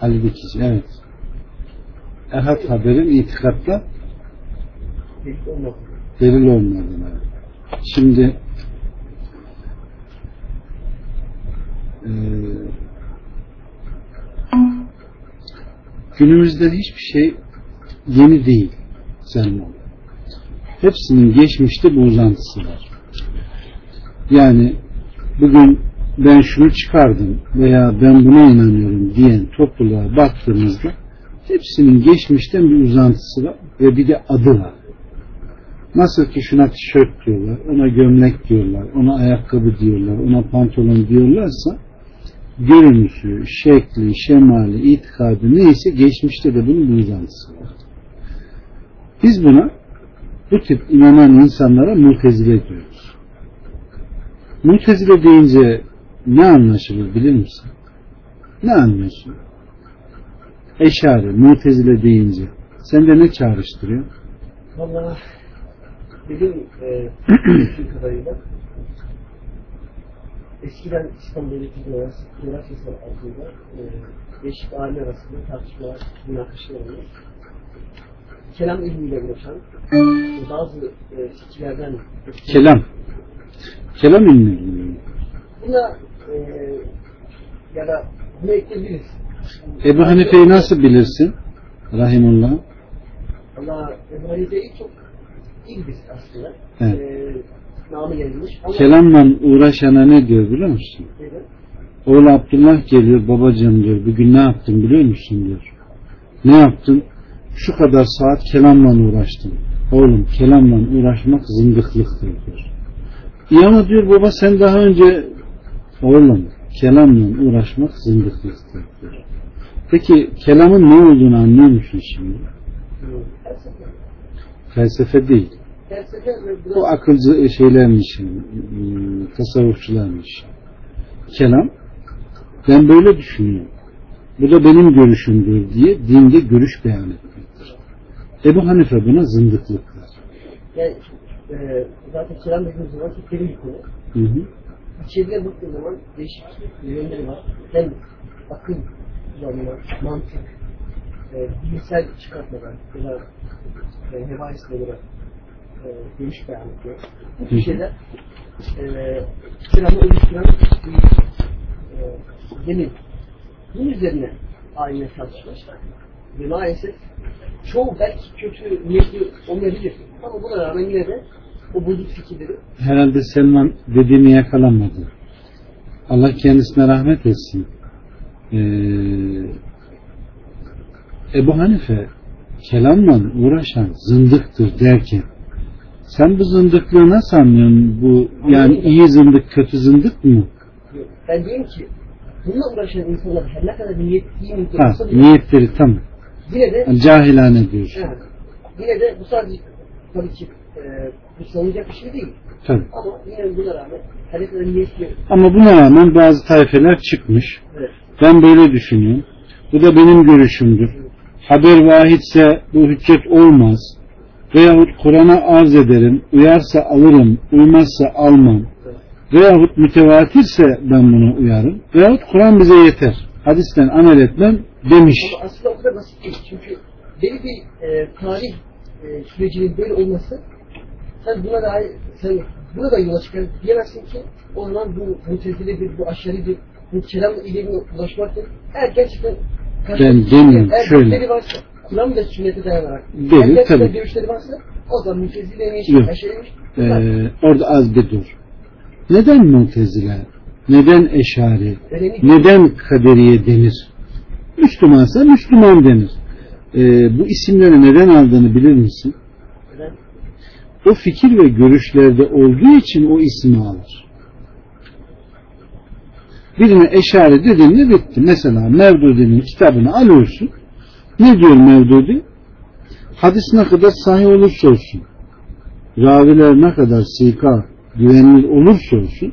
Ali Dikici evet. Ehad haberin itikatta delil olmadığını. Şimdi eee, günümüzde hiçbir şey yeni değil Selman. Hepsinin geçmişte bir uzantısı var. Yani bugün ben şunu çıkardım veya ben buna inanıyorum diyen topluluğa baktığımızda hepsinin geçmişten bir uzantısı var ve bir de adı var. Nasıl ki şuna tişört diyorlar, ona gömlek diyorlar, ona ayakkabı diyorlar, ona pantolon diyorlarsa görünüşü, şekli, şemali, itikadı neyse geçmişte de bunun bir uzantısı var. Biz buna bu tip inanan insanlara mutezile diyoruz. Mutezile deyince ne anlaşılır bilir misin? Ne anlıyorsun? Eşari, mutezile deyince sende ne çağrıştırıyor? Valla benim e, kadarıyla eskiden İstanbul Devleti Coğrafyası altında e, değişik aile arasında tartışmalar, münakaşalar oluyor. Kelam ilmiyle uğraşan bazı e, fikirlerden Kelam. Kelam ilmi. buna e, ya da ekleyebiliriz. Ebu Hanife'yi nasıl bilirsin? Rahimullah. Allah Ebu Hanife'yi çok iyi birisi aslında. Evet. E, namı yayılmış. Ama Kelamla uğraşana ne diyor biliyor musun? Neden? Oğlu Abdullah geliyor babacığım diyor bugün ne yaptın biliyor musun diyor. Ne yaptın? Şu kadar saat kelamla uğraştım. Oğlum kelamla uğraşmak zındıklıktır diyor. İyi ama diyor baba sen daha önce oğlum kelamla uğraşmak zındıklıktır. Peki kelamın ne olduğunu anlıyor musun şimdi? Felsefe. Değil. Bu akılcı şeylermiş, hmm, tasavvufçularmış. Kelam, ben böyle düşünüyorum. Bu da benim görüşümdür diye dinde görüş beyan etmektir. Ebu Hanife buna zındıklık der. Yani e, zaten kelam dediğimiz zaman konu. Hı hı. İçeriye baktığın zaman değişik yönleri var. Hem akıl yanına, mantık, e, bilimsel çıkartmalar ya da e, heva hisleri e, görüş beyan ediyor. Bu tür şeyler e, kelamı oluşturan bir e, zemin. Bunun üzerine alimler tartışmışlar. Ve maalesef çoğu belki kötü niyetli olmayabilir. Ama buna rağmen yine de bozuk fikirleri Herhalde Selman dediğini yakalamadı. Allah kendisine rahmet etsin. Ee, Ebu Hanife kelamla uğraşan zındıktır derken sen bu zındıklığı nasıl anlıyorsun? Bu yani iyi zındık kötü zındık mı? Yok. Ben diyorum ki bununla uğraşan insanlar her ne kadar niyetli niyetli Ha, niyetleri tam. yine de Cahilane diyorsun. evet, yine de bu sadece tabii ki e, bu savunacak bir şey değil. Tabii. Ama yine buna rağmen kadar niyetli Ama buna rağmen bazı tayfeler çıkmış. evet, Ben böyle düşünüyorum. Bu da benim görüşümdür. Haber vahidse bu hüccet olmaz. Veyahut Kur'an'a arz ederim. Uyarsa alırım. Uymazsa almam. Veyahut mütevatirse ben bunu uyarım. Veyahut Kur'an bize yeter. Hadisten amel etmem demiş. Ama aslında o kadar basit değil. Çünkü belli bir e, tarih e, sürecinin böyle olması sen buna da sen buna da yola çıkar diyemezsin ki o zaman bu muteziledir, bu aşeridir, bu kelam ilimine ulaşmaktır. Eğer gerçekten Ben eğer şöyle. varsa Kur'an ve sünnete dayanarak gerçekten tabii. görüşleri varsa o zaman mutezileymiş, bunlar Ee, orada az bir dur. Neden mutezile? Neden eşari? Neden kaderiye denir? Müslümansa Müslüman denir. Ee, bu isimleri neden aldığını bilir misin? O fikir ve görüşlerde olduğu için o ismi alır. Birine eşare dediğinde bitti. Mesela Mevdudi'nin kitabını alıyorsun. Ne diyor Mevdudi? Hadis ne kadar sahih olursa olsun, raviler ne kadar sika, güvenilir olursa olsun,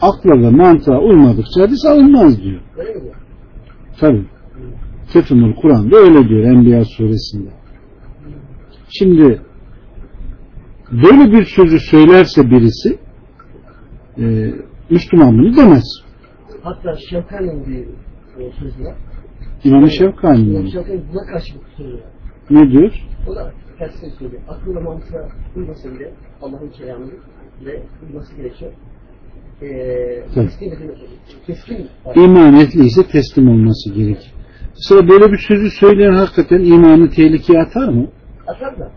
akla ve mantığa uymadıkça hadis alınmaz diyor. Tabi. Ketumul Kur'an'da öyle diyor Enbiya suresinde. Şimdi böyle bir sözü söylerse birisi e, Müslüman bunu demez. Hatta Şevkan'ın bir e, sözü var. İmam-ı Şevkani İmam mi? Şevkani buna karşılık söylüyor. Ne diyor? O da tersine söylüyor. Akıllı mantığa uyması bile Allah'ın kelamını ve uyması gerekiyor. Ee, teslim. Teslim. İman ehliyse teslim olması gerek. Mesela böyle bir sözü söyleyen hakikaten imanı tehlikeye atar mı? Atar da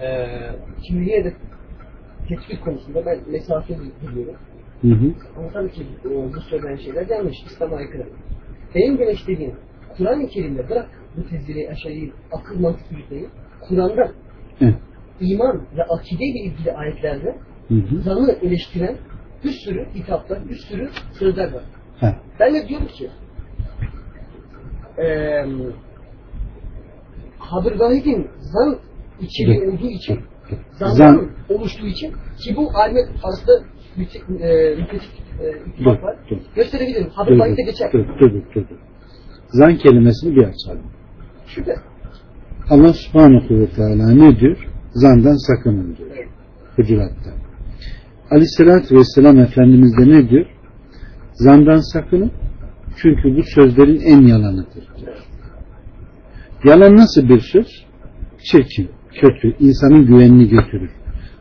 ee, yine de tespit konusunda ben mesafe biliyorum. Hı hı. Ama tabii ki e, bu söylenen şeyler yanlış. İslam'a aykırı. Benim dediğim Kur'an-ı Kerim'de bırak bu tezleri, aşağıyı, akıl mantık yürütmeyi. Kur'an'da Evet. iman ve akide ile ilgili ayetlerde Hı hı. zanı eleştiren bir sürü kitaplar, bir sürü sözler var. Ha. Ben de diyorum ki eee Habır Vahid'in zan içeriği olduğu için zandan Zan- oluştuğu için ki bu alimler arasında müthiş e, müthiş e, Dur, ittifak var. dur. Gösterebilirim. Vahid'de dur, geçer. dur, dur, dur, dur. Zan kelimesini bir açalım. Şüphe. Allah subhanahu ve teala ne diyor? Zandan sakının diyor. Evet. Hucurat'ta. Aleyhissalatü vesselam Efendimiz de ne diyor? Zandan sakının. Çünkü bu sözlerin en yalanıdır. diyor. Yalan nasıl bir söz? Çirkin, kötü, insanın güvenini götürür.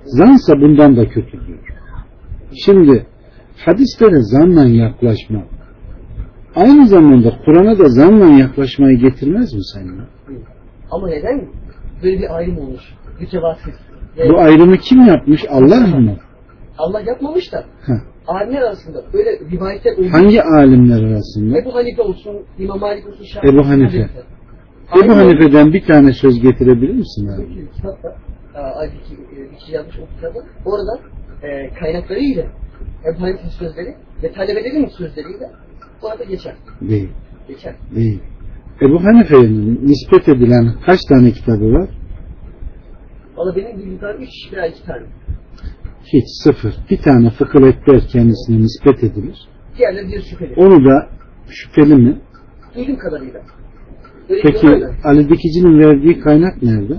Zansa bundan da kötü diyor. Şimdi hadislere zanla yaklaşma aynı zamanda Kur'an'a da zanla yaklaşmayı getirmez mi sence? Ama neden böyle bir ayrım olmuş? Mütevasıt. Ve Bu ayrımı kim yapmış? Allah mı? Allah yapmamış da alimler arasında böyle rivayetler olduğu Hangi alimler arasında? Ebu Hanife olsun, İmam Malik olsun, Şafii Ebu olsun, Hanife. Ebu Hanife'den bir tane söz getirebilir misin abi? kişi yazmış o kitabı. Orada e, kaynaklarıyla Ebu Hanife'nin sözleri ve talebelerinin sözleriyle bu arada geçer. Değil. Geçer. Değil. Ebu Hanife'nin nispet edilen kaç tane kitabı var? Valla benim bildiğim tane 3 veya 2 tane. Hiç sıfır. Bir tane fıkıh ekber kendisine nispet edilir. Diğerleri bir şüpheli. Onu da şüpheli mi? Duyduğum kadarıyla. Peki. Ali Dikici'nin verdiği kaynak nerede?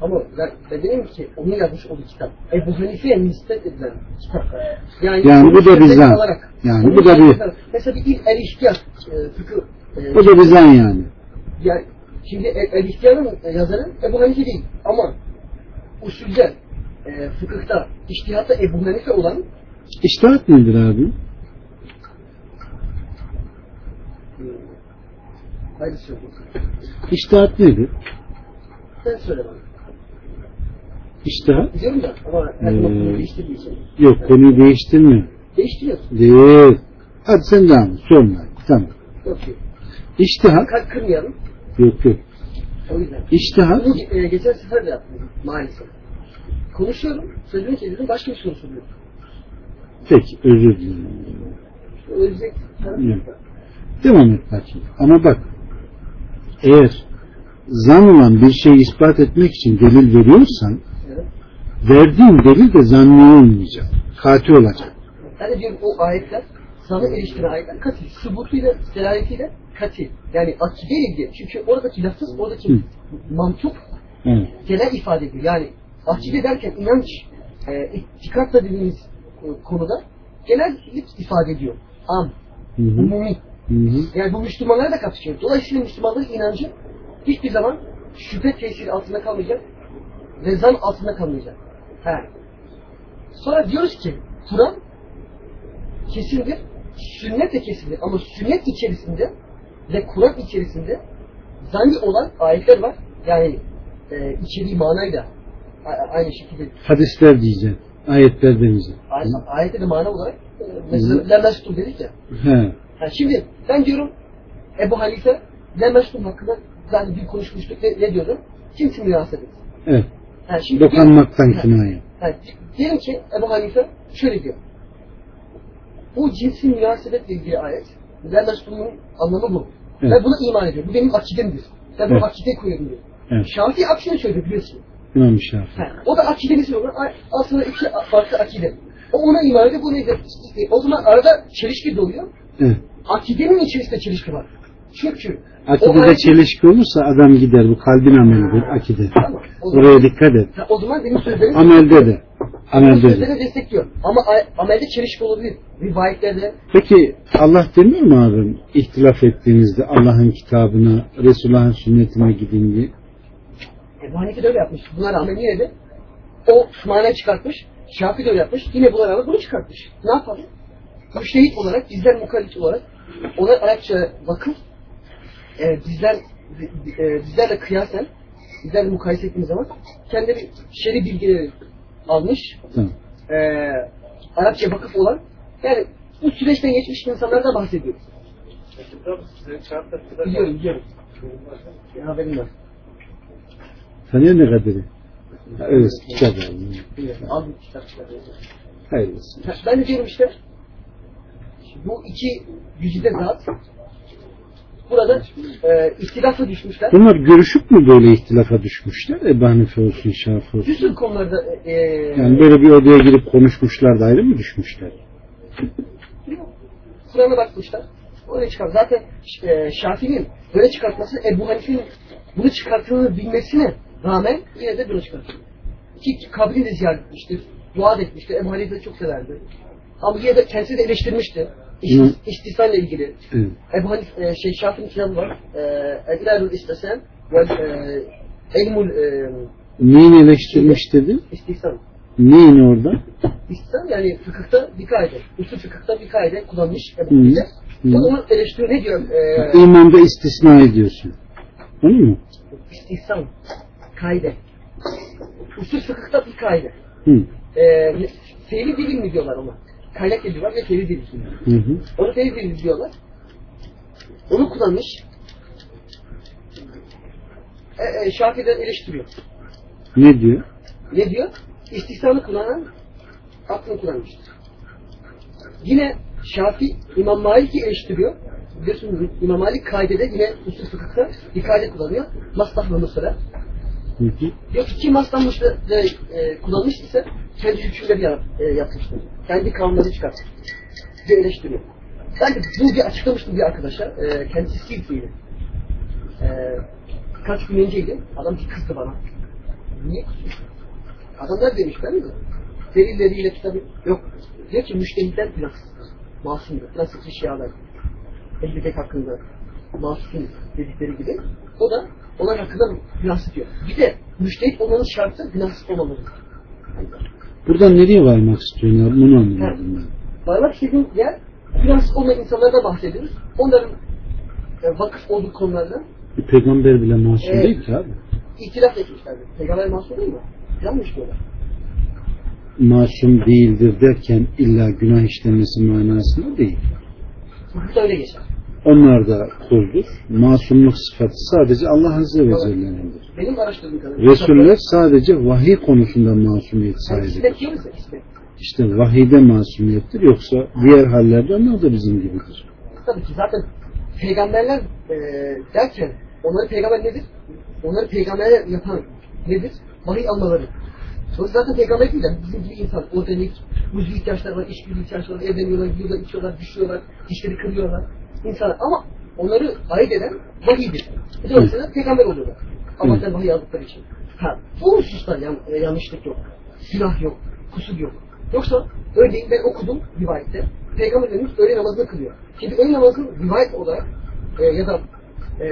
Ama ben, ben dedim ki onun yazmış olduğu kitap. Ebu Hanife'ye nispet edilen kitaplar. Yani, Yani bu da sözleri bir zan. alarak- Yani bu da bir- Mesela bir il el ihtiyar e, fıkıh. e, O da bir zan yani. Yani şimdi El, El İhtiyar'ın yazarı Ebu Hanife değil ama usulde e, fıkıhta, iştihatta Ebu Hanife olan İştihat nedir abi? e, haydi söyleyeyim. İştihat nedir? Sen söyle bana. İştihat Biliyorum da ama her Hmm. konuyu değiştirdiği için. yok konuyu değiştirmiyor. Değiştiriyorsun. Değil. Hadi sen devam et. Sorma. Tamam. Yok ki. İştihat Kalp kırmayalım. yok yok. O yüzden. İştihat Bunu e, geçen sefer de yaptım maalesef. Konuşuyorum, sözümü kesiyorum, başka bir soru soruyorum. peki özür dilerim. Yok da. Devam et bakayım. Ama bak eğer zan olan bir şeyi ispat etmek için delil veriyorsan verdiğin delil de zanni olmayacak. Kati olacak. De diyorum o ayetler sana eriştiren ayetler katil. Subutuyla, delaletiyle katil. Yani akideyle ilgili. Çünkü oradaki lafız, oradaki Hı. mantık Evet. genel ifade ediyor. Yani akide derken inanç, e, itikatla dediğimiz e, konuda genellik ifade ediyor. Am, Hı hı. umumi. Hı hı. Yani bu Müslümanlara da kapsıyor. Dolayısıyla Müslümanların inancı hiçbir zaman şüphe tesiri altında kalmayacak ve zan altında kalmayacak. He. Sonra diyoruz ki Kur'an kesindir, sünnet de kesindir ama sünnet içerisinde ve Kur'an içerisinde zanni olan ayetler var. Yani e, içeriği manayla aynı şekilde Hadisler diyeceğim. Ayetler demeyeceğim. ay- ayette de mana olarak e, mesela lemestur dedik ya. He. Ha, şimdi ben diyorum Ebu Hanife Lemestum hakkında zaten bir konuşmuştuk. Ne, ne diyordu? Cinsi münasebet. Evet. Ha, şimdi Dokanmaktan diyelim- kinaye. Ha, diyelim ki Ebu Hanife şöyle diyor. Bu cinsi münasebetle ilgili ayet Lemestum'un anlamı bu. Evet. Ben buna iman ediyorum. Bu benim akidemdir. Ben bunu Evet. akide koyuyorum diyor. Evet. Şafii aksine söylüyor biliyorsun. İmam Şafii. O da akidemiz. A- Aslında iki farklı akide. O ona iman ediyor, bu nedir? O zaman arada çelişki doğuyor. Evet. Akidenin içerisinde çelişki var. Çünkü Akidede ayet- çelişki olursa adam gider. Bu kalbin amelidir akide. Tamam, zaman- Oraya dikkat et. Ha, o zaman benim sözlerim Amelde de. Amelde de. destekliyor. Ama amelde çelişki olabilir. Rivayetlerde Peki Allah demiyor mu abim ihtilaf ettiğinizde Allah'ın kitabına, Resulullah'ın sünnetine gidin diye? Ebu Hanife de öyle yapmış. Buna rağmen yine de o mana çıkartmış. Şafii de öyle yapmış. Yine buna rağmen bunu çıkartmış. Ne yapalım? Müştehit olarak, bizler mukallit olarak ona Arapça vakıf e, bizler e, bizlerle kıyasen bizlerle mukayese ettiğimiz zaman kendi bir şer'i bilgileri almış. Tamam. E, Arapça vakıf olan yani bu süreçten geçmiş insanlardan bahsediyoruz. Biliyorum, biliyorum. Ya, haberim var. Tanıyor ne kaderi? Öyle kitap. Al bir kitap. Hayırlısı. Ben de diyorum işte bu iki güzide zat burada e, ihtilafa düşmüşler. Bunlar görüşüp mü böyle ihtilafa düşmüşler? Ebu Hanife olsun, Şafii olsun. Sürü konularda e, Yani böyle bir odaya girip konuşmuşlar da ayrı mı düşmüşler? Kur'an'a bakmışlar. Öyle çıkar. Zaten e, Şafii'nin böyle çıkartması Ebu Hanife'nin bunu çıkarttığını bilmesine rağmen yine de bunu çıkartıyor. Ki kabrini de ziyaret etmiştir. Dua da etmiştir. Ebu Hanife çok severdi. Yine de kendisi de eleştirmişti. İş, Hı. istisayla ilgili. Evet. Ebu Hanife, e, şey Şafii'nin kitabı var. E, Edlerul İstesen ve Elmul e, Neyin eleştirmiş dedi? İstihsan. Neyin orada? İslam yani fıkıhta bir kaide. Usul fıkıhta bir kaide kullanmış Ebu Hı. Hı. Onu eleştiriyor. Ne diyor? E, İmanda istisna ediyorsun. Öyle mi? İstihsan. Kaide. Usul fıkıhta bir kaide. Hı. E, tevhid dilil mi diyorlar ona? Kaynak dili var ve tevhid diyor. Hı hı. Onu tevhid dilil diyorlar. Onu kullanmış. E, e, Şafii'den eleştiriyor. Ne diyor? Ne diyor? İstihsanı kullanan aklını kullanmıştır. Yine Şafi İmam Malik'i eleştiriyor. Biliyorsunuz İmam Malik kaidede yine usul fıkıhta bir kaide kullanıyor. Maslah ve musara. Hı hı. Ki kim maslah musara e, kullanmış ise kendi hükümleri yap, e, yapmıştır. Kendi kanunları çıkartır. Diye eleştiriyor. Ben de bu bir açıklamıştım bir arkadaşa. E, kendisi Silifliydi. E, kaç gün önceydi. Adam bir kızdı bana. Niye kızıyorsun? Adamlar demiş ben mi? Delilleriyle kitabı yok. Diyor ki müştehitler günahsızdır. Masumdur. Nasıl bir şey alay. Ehl-i Beyt hakkında masum dedikleri gibi. O da onlar hakkında günahsız diyor. Bir de müştehit olmanın şartı günahsız olmamalıdır. Buradan nereye varmak istiyorsun ya? Bunu anlamadım ben. Varmak istediğim yer günahsız olmayan insanlardan bahsediyoruz. Onların e, vakıf olduğu konularda Bir peygamber bile masum Evet. değil ki abi. itilaf etmişlerdi. Peygamber masum değil mi? Yanlış diyorlar. Masum değildir derken illa günah işlemesi manasında değil. Hukukta öyle geçer. Onlar da kuldur. Masumluk sıfatı sadece Allah Azze ve Celle'nindir. Benim araştırdığım kadarıyla. Resuller sadece vahiy konusunda masumiyet sahibidir. İşte vahiyde masumiyettir. Yoksa diğer hallerde onlar da bizim gibidir. Tabii ki zaten peygamberler e, derken onları peygamber nedir? Onları peygamberler yapan nedir? Vahiy almaları. O zaten peygamber değil de bizim gibi insan. Organik, muzlu ihtiyaçlar var, içgüdü ihtiyaçları var, evleniyorlar, yiyorlar, içiyorlar, düşüyorlar, dişleri kırıyorlar. İnsanlar ama onları ayırt eden vahiydir. Mesela peygamber oluyorlar. Allah'tan vahiy aldıkları için. Ha, bu hususta yan, e, yanlışlık yok. Günah yok, kusur yok. Yoksa örneğin ben okudum rivayette. Peygamber Efendimiz öğle namazını kılıyor. Şimdi öğle namazı rivayet olarak e, ya da e,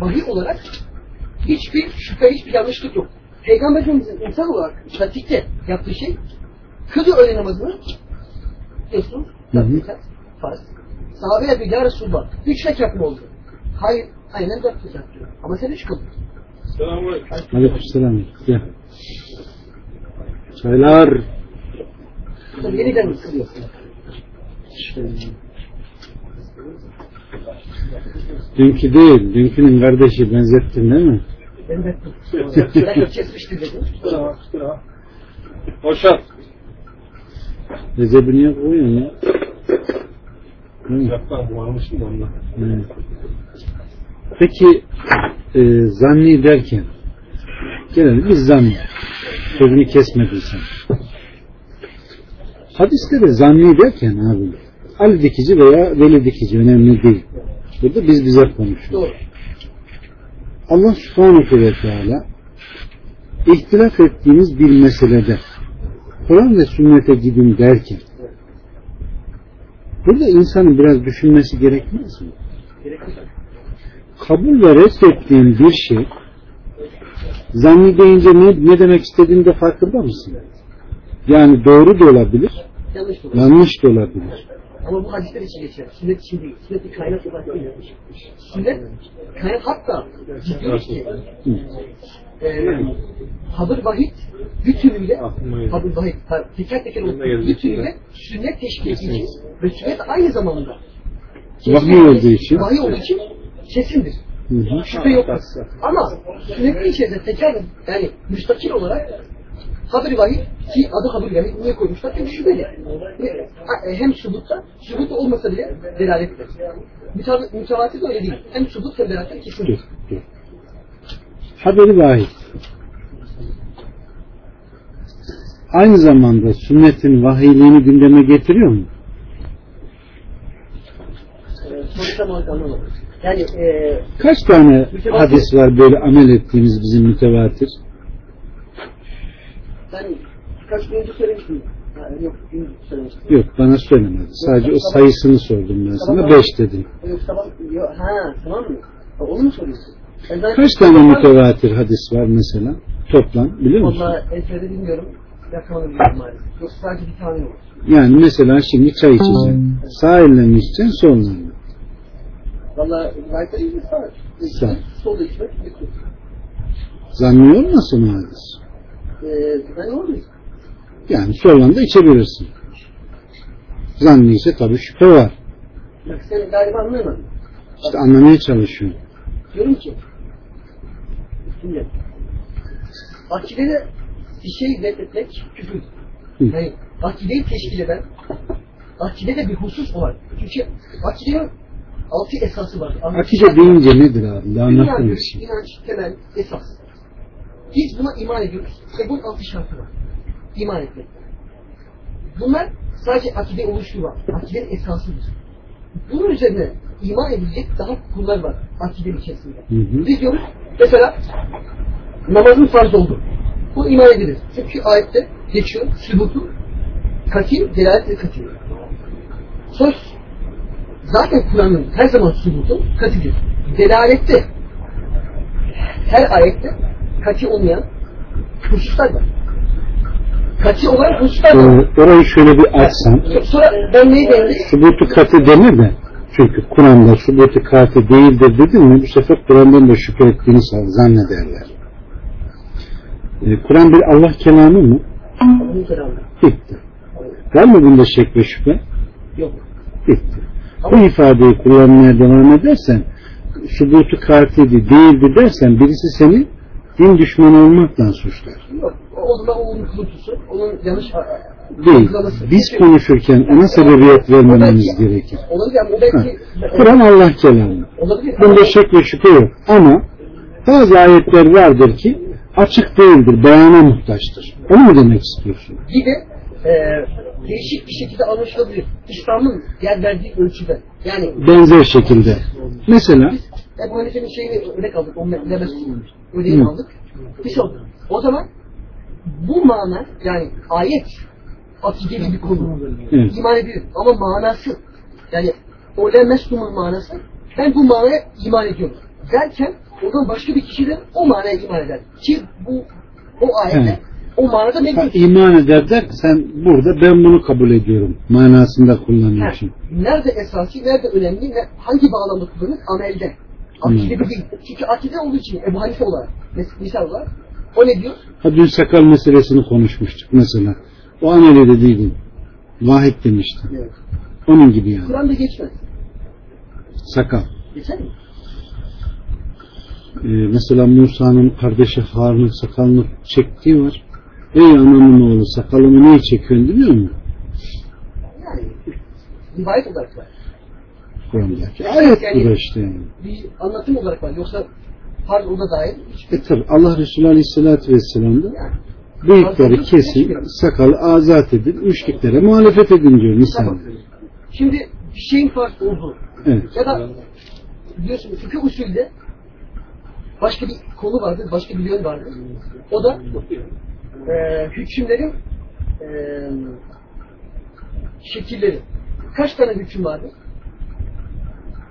vahiy olarak hiçbir şüphe, hiçbir yanlışlık yok. Peygamber Efendimiz'in insan olarak pratikte yaptığı şey kılıyor öğle namazını diyorsun. Hı hı. Dört rekat farz. Sahabeler bir ya Resulullah. Üç rekat mı oldu? Hayır. Aynen dört rekat diyor. Ama sen üç kıldın. Aleykümselam. Gel. Çaylar. Tabii yeniden kılıyorsun? Dünkü değil. Dünkünün kardeşi benzettin değil mi? Ben de Ben de kesmişti dedim. Boşalt. Recep'i niye koyuyorsun ya? Varmışım da ondan. Evet. Peki e, zanni derken gelelim biz zanni. Sözünü kesmediysen. Hadislere zanni derken abi Ali dikici veya veli dikici önemli değil. Burada biz bize konuşuyoruz. Allah subhanahu ve teala ihtilaf ettiğimiz bir meselede Kur'an ve sünnete gidin derken burada insanın biraz düşünmesi gerekmez mi? Kabul ve reddettiğin bir şey zanni deyince ne, ne demek istediğini de farkında mısın? Yani doğru da olabilir, Yanlış olur. yanlış da olabilir. Ama bu hadisler için geçer. Sünnet için değil. Sünnet bir kaynak olarak değil. Sünnet kaynak hatta diyor ki e, haber vahid bütünüyle haber vahid ha, teker teker bütünüyle sünnet teşkil edici ve sünnet aynı zamanda Vahiy olduğu için. vahiy olduğu için kesindir. Hı hı. Şüphe yok. Ama sünnetin içerisinde teker yani müstakil olarak haber vahid ki adı haber vahid niye koymuşlar? Çünkü şüpheli. E, hem subutta, subut olmasa bile delalettir. Mütev- Mütevatir de öyle değil. Hem subut hem delalet Dur, kesindir. Haberi vahid. Aynı zamanda sünnetin vahiyliğini gündeme getiriyor mu? Yani e, Kaç tane hadis var böyle amel ettiğimiz bizim mütevatir? ben birkaç gün önce söylemiştim. Ha, yok. Yok bana söylemedi. Sadece o sayısını sordum ben sana. Beş dedim. Yok yok, ha tamam mı? Onu mu soruyorsun? Kaç tane mütevatir hadis var mesela? Toplam biliyor musun? Valla ezberde bilmiyorum. Rakamını bilmiyorum maalesef. Yok sadece bir tane var. Yani mesela şimdi çay içeceksin. Sağ elle mi içeceksin sol elle mi? Valla gayet iyi bir sağ. Sağ. Solda içmek bir kut. Zanni olmasın o hadis. Ee, ben oradayım. Yani soldan da içebilirsin. Zanni ise tabii şüphe var. Bak sen galiba anlayamadın. İşte anlamaya çalışıyorum. Diyorum ki şimdi akidede bir şey reddetmek küfür. Yani akideyi teşkil eden akidede bir husus var. Çünkü akidenin altı esası var. Akide deyince nedir abi? Daha anlatır İnanç, mısın? inanç, temel, esas. Biz buna iman ediyoruz. Ve bunun altı şartı var. İman etmek. Bunlar sadece akide oluşturma. Akidenin esasıdır. Bunun üzerine iman edilecek daha konular var akidenin içerisinde. Hı hı. Biz diyoruz mesela namazın farz oldu. Bu iman edilir. Çünkü ayette geçiyor sübutu katil, delalet ve katil. Söz zaten Kur'an'ın her zaman sübutu katidir. Delalette her ayette kati olmayan hususlar var. Kati olan hususlar var. Ee, orayı şöyle bir açsan. Sonra ben neyi beğendim? Subutu katı deme de. Çünkü Kur'an'da subutu katı değildir dedin mi bu sefer Kur'an'dan da şüphe ettiğini zannederler. Ee, Kur'an bir Allah kelamı mı? Bitti. Var mı bunda şek ve şüphe? Yok. Bitti. Bu ifadeyi kullanmaya devam edersen subutu katiydi değildi dersen birisi seni din düşmanı olmakla suçlar. Yok. O zaman onun kılıçısı, onun yanlış Değil. Biz konuşurken ona sebebiyet vermememiz gerekir. Kur'an Allah kelamı. Bunda şek ve şüphe yok. Ama bazı ayetler vardır ki açık değildir, beyana muhtaçtır. Onu mu demek istiyorsun? Bir de e, değişik bir şekilde anlaşılabilir. İslam'ın yer verdiği ölçüde. Yani Benzer şekilde. Mesela biz Ebu Hanife'nin şeyini örnek aldık. O lebes ödeğini Hı. aldık. Bir şey oldu. O zaman bu mana yani ayet akideli bir konu. Evet. İman edilir. Ama manası yani o lemeslumun manası ben bu manaya iman ediyorum. Derken oradan başka bir kişi de o manaya iman eder. Ki bu o ayette Evet. o manada mevcut. iman eder der sen burada ben bunu kabul ediyorum manasında kullanıyorsun. Ha, Nerede esası, nerede önemli, ne, hangi bağlamda kullanılır? Amelde. Akide Hmm. değil. Çünkü akide olduğu için Ebu Hanife olarak, misal olarak, o ne diyor? Ha dün sakal meselesini konuşmuştuk mesela. O ameli de değildin. Vahid demişti. Evet. Onun gibi yani. Kur'an'da geçmez. Sakal. Geçer mi? Ee, mesela Musa'nın kardeşi Harun'un sakalını çektiği var. Ey anamın oğlu sakalımı niye çekiyorsun biliyor musun? Yani rivayet olarak var. Kur'an'daki. Ayet bu da işte yani. Bir anlatım olarak var. Yoksa farz ona dair hiç E tabi Allah Resulü Aleyhisselatü Vesselam da yani. Bıyıkları kesin, sakalı azat edin, müşriklere muhalefet edin diyor misal. Şimdi bir şeyin farz olduğu Evet. ya da biliyorsun fıkıh usulde başka bir konu vardır, başka bir yön vardır. O da e, hükümlerin eee şekilleri. Kaç tane hüküm vardır?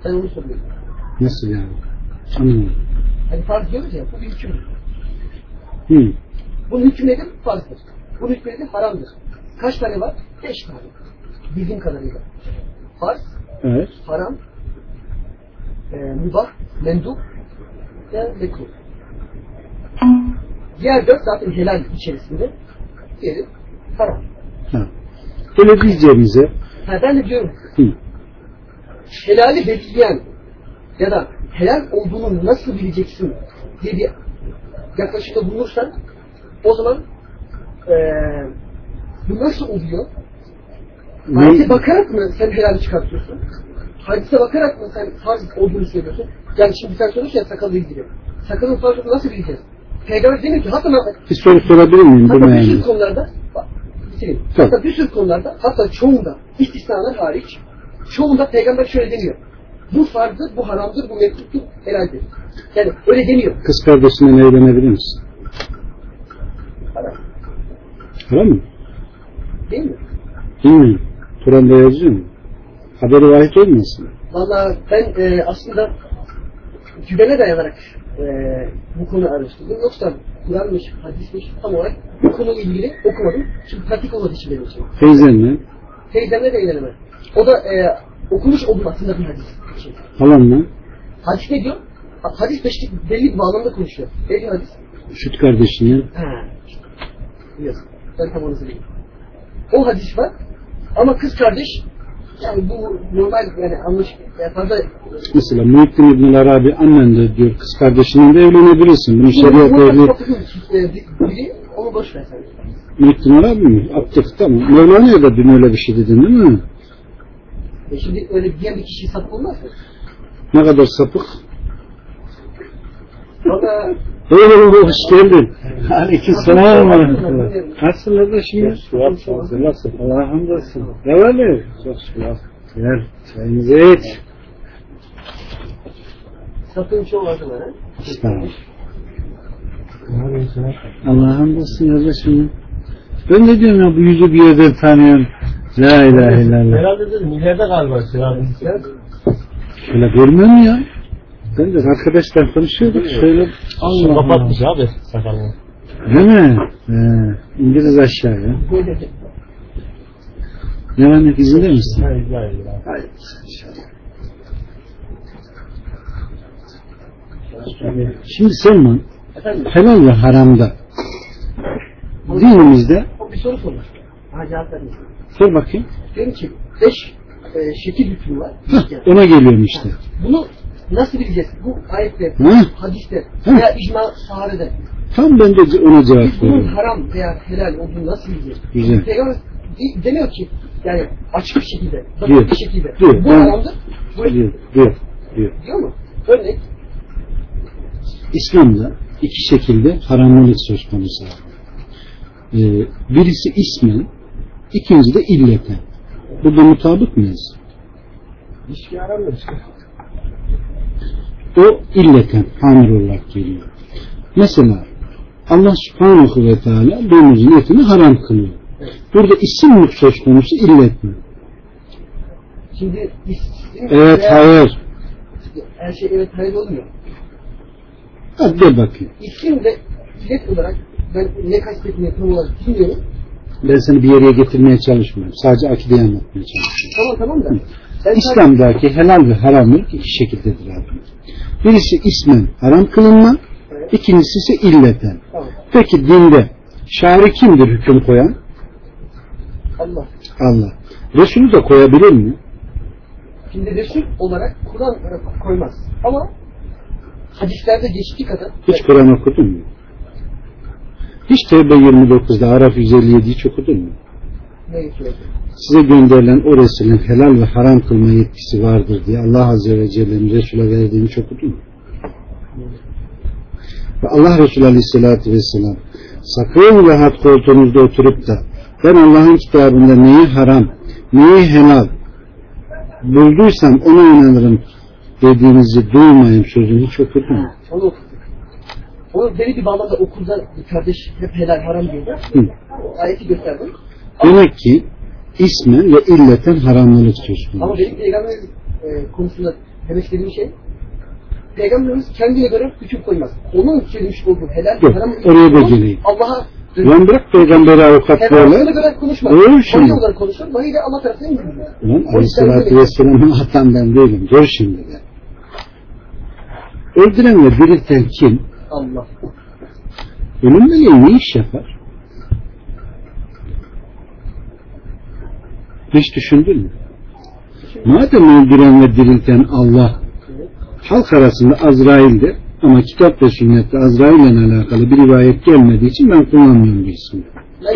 Ben onu soruyorum. Nasıl yani? Anlamadım. Hani farz diyoruz ya, bu bir hükümdür. Hı. Bunun hükmü nedir? Farzdır. Bunun hükmü nedir? Haramdır. Kaç tane var? Beş tane. Bildiğim kadarıyla. Farz, Evet. haram, e, mübah, mendup ve mekruh. Diğer dört zaten helal içerisinde. Diğeri haram. Ha. Öyle diyeceğimize Ha, ben de diyorum hı. helali belirleyen ya da helal olduğunu nasıl bileceksin diye bir yaklaşımda bulunursan o zaman eee bu nasıl oluyor? Hadise Ne- bakarak mı sen helali çıkartıyorsun? Hadise bakarak mı sen farz olduğunu söylüyorsun? Yani şimdi sen soruyorsun ya sakalı ilgili. Sakalın farz olduğunu nasıl bileceğiz? Peygamber demiyor ki hatta, bir soru sorabilir miyim hatta bir sürü konularda bak, bitireyim. Tabii. hatta bir sürü konularda hatta çoğunda istisnalar hariç çoğunda peygamber şöyle demiyor. Bu farzdır, bu haramdır, bu mekruhtur, helaldir. Yani öyle demiyor. Kız kardeşinden evlenebilir misin? Haram. Haram mı? Değil mi? Bilmiyorum. Kur'an'da yazıyor mu? Haberi vahit olmasın? Valla ben e, aslında güvene dayanarak e, bu konu araştırdım. Yoksa Kur'an'mış, hadismiş tam olarak bu konuyla ilgili okumadım. Çünkü pratik olmadığı için benim için. Teyzen mi? Teyzemle de eğlenemem. O da e, okumuş oldum aslında bir hadis. Halan mı? Hadis ne diyor? Ha- Hadis beşlik belli bir bağlamda konuşuyor. Ne diyor hadis? Süt kardeşinden. Ha. Biliyorsun. Ben tam onu söyleyeyim. O hadis var. Ama kız kardeş yani bu normal yani anlaş yani fazla Mesela Muhittin İbn Arabi annen de diyor kız kardeşinden de evlenebilirsin. Bunu şeriat ehli e, biri onu boş ver sen. Muhittin Arabi mi? Abdük tamam. Mevlana'ya da dün öyle bir şey dedin değil mi? E şimdi öyle diyen bir kişi sapık olmaz mı? Ne kadar sapık. Valla Oo, hoş geldin. Aleyküm selam. Nasılsın kardeşim ya? Nasıl? Allah'a hamdolsun. Ne var ne? Çok şükür. Gel çayınızı iç. sapığın çoğu vardı var ha. Estağfurullah. Allah'a hamdolsun kardeşim. Ben de diyorum ya bu yüzü bir yerden tanıyorum. La ilahe illallah. Herhalde dedim ileride galiba Şöyle görmüyor mu ya? Ben de arkadaşlar konuşuyorduk. Şöyle Allah Allah. Kapatmış abi sakalını. Değil mi? He, İngiliz aşağıya. Ne var ne izinde misin? Ha, güzel güzel. Hayır inşallah. Şimdi Selman helal ve haramda dinimizde o bir soru sormuş. Ha cevap vermiş. sor bakayım. Diyorum ki beş e, şekil hükmü var. Heh, ona geliyorum işte. Bunu nasıl bileceğiz? Bu ayette, Hı? hadiste Hı. veya icma saharede. Tam ben de ona cevap Biz bunun veriyorum. haram veya helal olduğunu nasıl bileceğiz? Güzel. Peygamber de- demiyor ki yani açık bir şekilde, Diyor. bir şekilde. Diyor. Bu Ben- haramdır. Bu Diyor, diyor, diyor. diyor mu? Örnek İslam'da iki şekilde haramlılık söz konusu. Ee, birisi ismen, ikinci de illeten. Burada mutabık mıyız? Aramıyor işte. O illeten, hamir olarak geliyor. Mesela Allah subhanahu ve teala domuzun etini haram kılıyor. Burada isim söz konusu illet mi? şimdi isim Evet, veya hayır. her şey evet hayır olmuyor. Hadi de bakayım. İsim de illet olarak ben ne kastettiğini tam olarak bilmiyorum. Ben seni bir yere getirmeye çalışmıyorum. Sadece akideyi anlatmaya çalışıyorum. Tamam tamam da. İslam'daki helal ve haramlık iki şekildedir abi. Birisi ismen haram kılınma, ikincisi ise illeten. Peki dinde şari kimdir hüküm koyan? Allah. Allah. Resulü de koyabilir mi? Şimdi Resul olarak Kur'an koymaz. Ama hadislerde geçtiği kadar Hiç Kur'an okudun mu? Hiç Tevbe 29'da Araf 157'yi hiç okudun mu? Size gönderilen o Resulün helal ve haram kılma yetkisi vardır diye Allah Azze ve Celle'nin Resul'e verdiğini çok okudun mu? Ve Allah Resulü Aleyhisselatü Vesselam sakın rahat koltuğunuzda oturup da ben Allah'ın kitabında neyi haram, neyi helal bulduysam ona inanırım dediğinizi duymayın sözünü hiç okudun mu? Onu okuduk. Onu belli bir bağlamda okulda kardeş hep helal haram diyordu. Ayeti gösterdim. Demek ki ismen ve illeten haramlılık söz Ama konusu. benim peygamber e, konusunda demek istediğim şey Peygamberimiz kendine göre hüküm koymaz. Onun söylemiş olduğu helal Yok, haram oraya da geleyim. Allah'a Lan bırak peygamberi avukat Hevasına böyle. göre konuşmaz. Doğru şimdi. Olarak konuşur. Vahiy de Allah tarafından indirilir. Yüzden aleyhissalatü vesselam'ın atan ben değilim. Dur şimdi de. Öldüren ve dirilten kim? Allah. Ölüm meleği ne iş yapar? Hiç düşündün mü? Madem öldüren ve dirilten Allah halk arasında Azrail'de ama kitap ve sünnette Azrail ile alakalı bir rivayet gelmediği için ben kullanmıyorum bu ismi.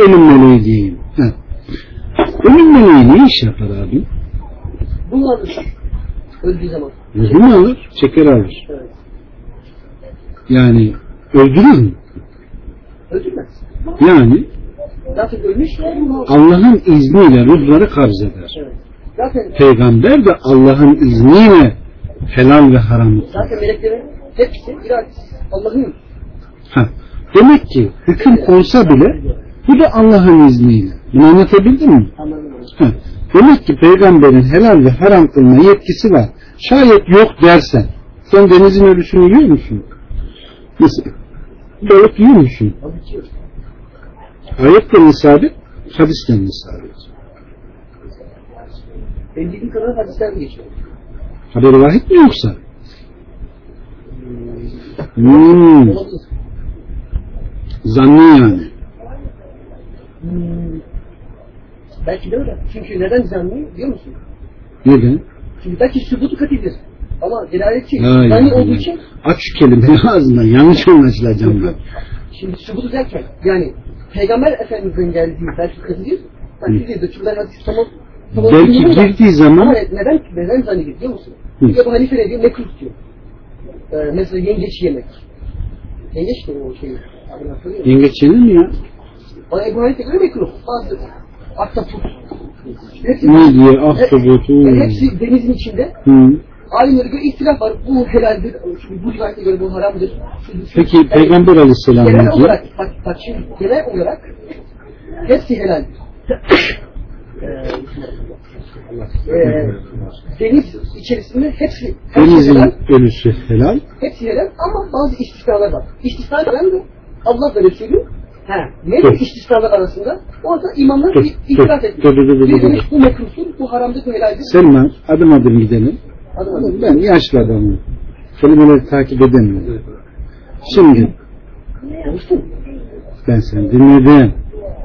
Ölüm meleği diyeyim. Heh. Ölüm meleği ne iş yapar abi? Bunu alır. Öldüğü zaman. Ruhunu alır, çeker alır. Evet. Yani öldürür mü? Öldürmez. Yani Allah'ın izniyle ruhları kabz eder. Evet. Zaten Peygamber de Allah'ın izniyle helal ve haramı. zaten meleklerin hepsi iradesiz. Allah'ın Ha. Demek ki hüküm konsa bile bu da Allah'ın izniyle. Bunu anlatabildim mi? Ha. Demek ki peygamberin helal ve haram kılma yetkisi var. Şayet yok dersen sen denizin ölüsünü yiyor musun? Balık yiyor musun? Ayetle mi sabit? Hadisle mi sabit? Ben bildiğim kadar hadisler geçiyor. Haberi vahid mi yoksa? Hmm, zanni yani. Hmm. Belki de öyle. Çünkü neden zanni biliyor musun? Neden? Çünkü belki sübutu katidir. Ama delaletçi. Zanni ya, olduğu için Aç şu kelimeyi ağzından yanlış anlaşılacağım ben. Şimdi sübutu derken yani Peygamber Efendimiz'in geldiği belki katidir. Belki de çünkü ben hadis tamam Belki girdiği zaman Ama neden, neden zanni biliyor musun? Çünkü Ebu Hanife ne diyor? Mekruh diyor. Ee, mesela yengeç yemek. Yengeç de o şey. Yengeç yenir mi ya? Ama Ebu Hanife göre mekruh. Bazı. Hepsi, Ne diye yani hepsi denizin içinde. Hı. Alimlere göre ihtilaf var. Bu helaldir. Çünkü bu rivayete göre bu haramdır. Şu- şu- Peki Yani Peygamber Aleyhisselam ne Genel diyor? olarak, bak, bak şimdi genel olarak hepsi helaldir. Ee, deniz içerisinde hepsi, hepsi Denizin helal, ölüsü helal. hepsi helal ama bazı istisnalar var. İstisna veren de Allah da Resulü He, Dur. ne istisnalar arasında? Orada imamlar ihtilaf etmiş. dur, dur, dur, dur, dur. bu mekruhtur, bu haramdır, bu helaldir. Selma adım adım gidelim. Ben yaşlı adamım. Kelimeleri takip edemiyorum. Şimdi ben seni dinledim.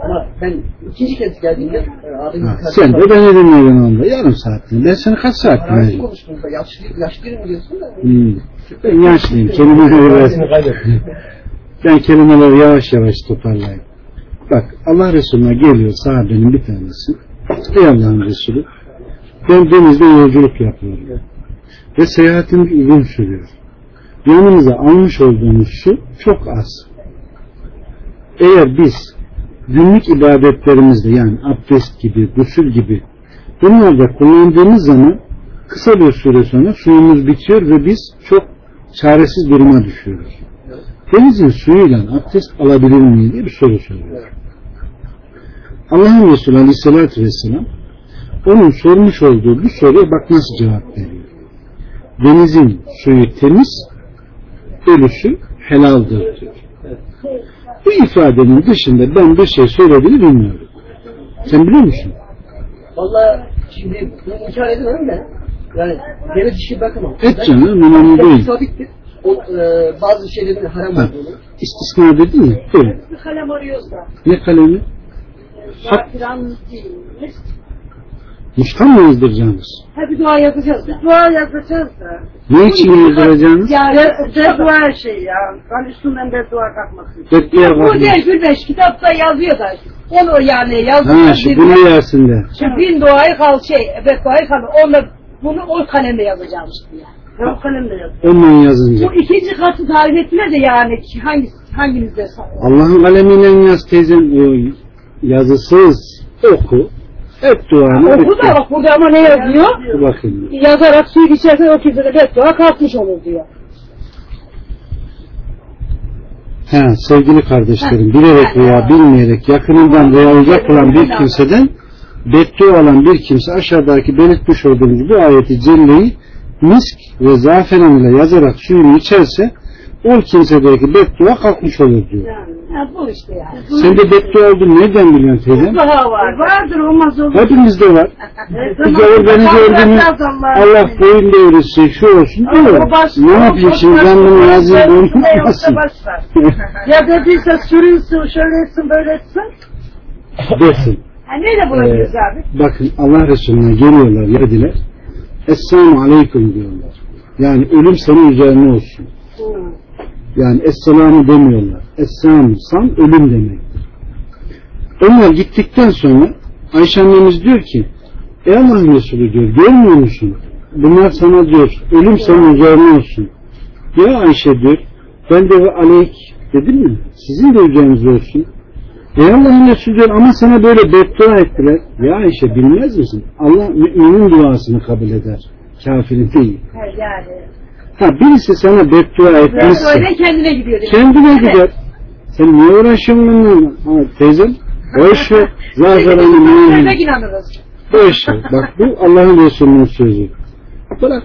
Ama ben ikinci kez geldiğimde e, Ha, sen de beni dinledin onda. Yarım saatini. Ben seni kaç saat dinledim? konuştuğumuzda yaşlı, yaşlıyım diyorsun da. Hmm. Ben yaşlıyım. Kelimeleri biraz. Ben kelimeleri yavaş yavaş toparlayayım. Bak Allah Resulü'ne geliyor sahabenin bir tanesi. Ey Allah'ın Resulü ben denizde yolculuk yapıyorum. Ve seyahatimiz uzun sürüyor. Yanımıza almış olduğumuz su çok az. Eğer biz günlük ibadetlerimizde yani abdest gibi, gusül gibi bunlarda kullandığımız zaman kısa bir süre sonra suyumuz bitiyor ve biz çok çaresiz duruma düşüyoruz denizin suyuyla abdest alabilir miyim diye bir soru soruyor. Allah'ın Resulü Aleyhisselatü Vesselam onun sormuş olduğu bu soruya bak nasıl cevap veriyor. Denizin suyu temiz, ölüsü helaldir diyor. Bu ifadenin dışında ben bir şey söylediğini bilmiyorum. Sen biliyor musun? Valla şimdi bunu inkar edemem de yani deve dişi bakamam. Et canım önemli Ben değil. sabittir. O, e, bazı şeylerin haram Ha, olduğunu. istisna dedin ya. Buyurun. Bir kalem arıyorsa, Ne kalemi? Hak. Muştan mı yazdıracaksınız? Ha bir dua yazacağız. Dua yazacağız da. Ne için yazdıracağınız? Ya dua şey ya. Ben üstünden bir dua kalkmasın. Bekleyen Bu değil Gülbeş kitapta yazıyor da. Onu yani yazıyor. Ha şu bunu yersin de. Şu bin duayı kal şey, evet duayı kal. Onunla bunu o kalemle yazacağım işte yani. Ben o kalemle yazacağım. Ondan yazınca. Bu ikinci katı davetine de yani ki hangi hanginizde Allah'ın kalemiyle yaz teyzem o yazısız oku. Hep duanı Oku da bak burada ama ne yazıyor? Bakayım. Yazarak suyu içersen o kimsede beddua kalkmış olur diyor. He, sevgili kardeşlerim, bilerek veya bilmeyerek yakınından veya uzak olan bir kimseden beddua alan bir kimse aşağıdaki belirtmiş olduğumuz bu ayeti celleyi misk ve zaferan ile yazarak suyunu içerse o kimsedeki beddua kalkmış olur diyor. Ha, bu işte yani. Sen de beddua olduğunu nereden biliyorsun teyzem? Daha var. Vardır olmaz olur. Hepimizde var. Beni gördü mü Allah boyun devrilsin şu olsun diyor. Ne yapayım şimdi ben bunu yazayım boynum olmasın. Ya dediyse sürünsün, şöyle etsin, böyle etsin. Desin. Ha neyle bulabiliriz abi? Bakın Allah Resulüne geliyorlar yediler. Esselamu Aleyküm diyorlar. Yani ölüm senin üzerine olsun. Yani Esselamu demiyorlar. Esselamu san ölüm demektir. Onlar gittikten sonra Ayşe annemiz diyor ki Ey Allah'ın Resulü diyor görmüyor musun? Bunlar sana diyor ölüm senin üzerine olsun. Ya Ayşe diyor ben de ve aleyk dedim mi? Sizin de üzerinize olsun. Ey Allah'ın Resulü diyor ama sana böyle beddua ettiler. Ya Ayşe bilmez misin? Allah müminin duasını kabul eder. Kafirin değil. Yani. Ha birisi sana beddua etmişse öyle kendine gidiyor. kendine Evet. gider. Sen niye uğraşıyorsun bununla? Ha, teyzem boş ver. Öyle inanırız. boş ver. Bak bu Allah'ın Resulü'nün sözü. Bırak.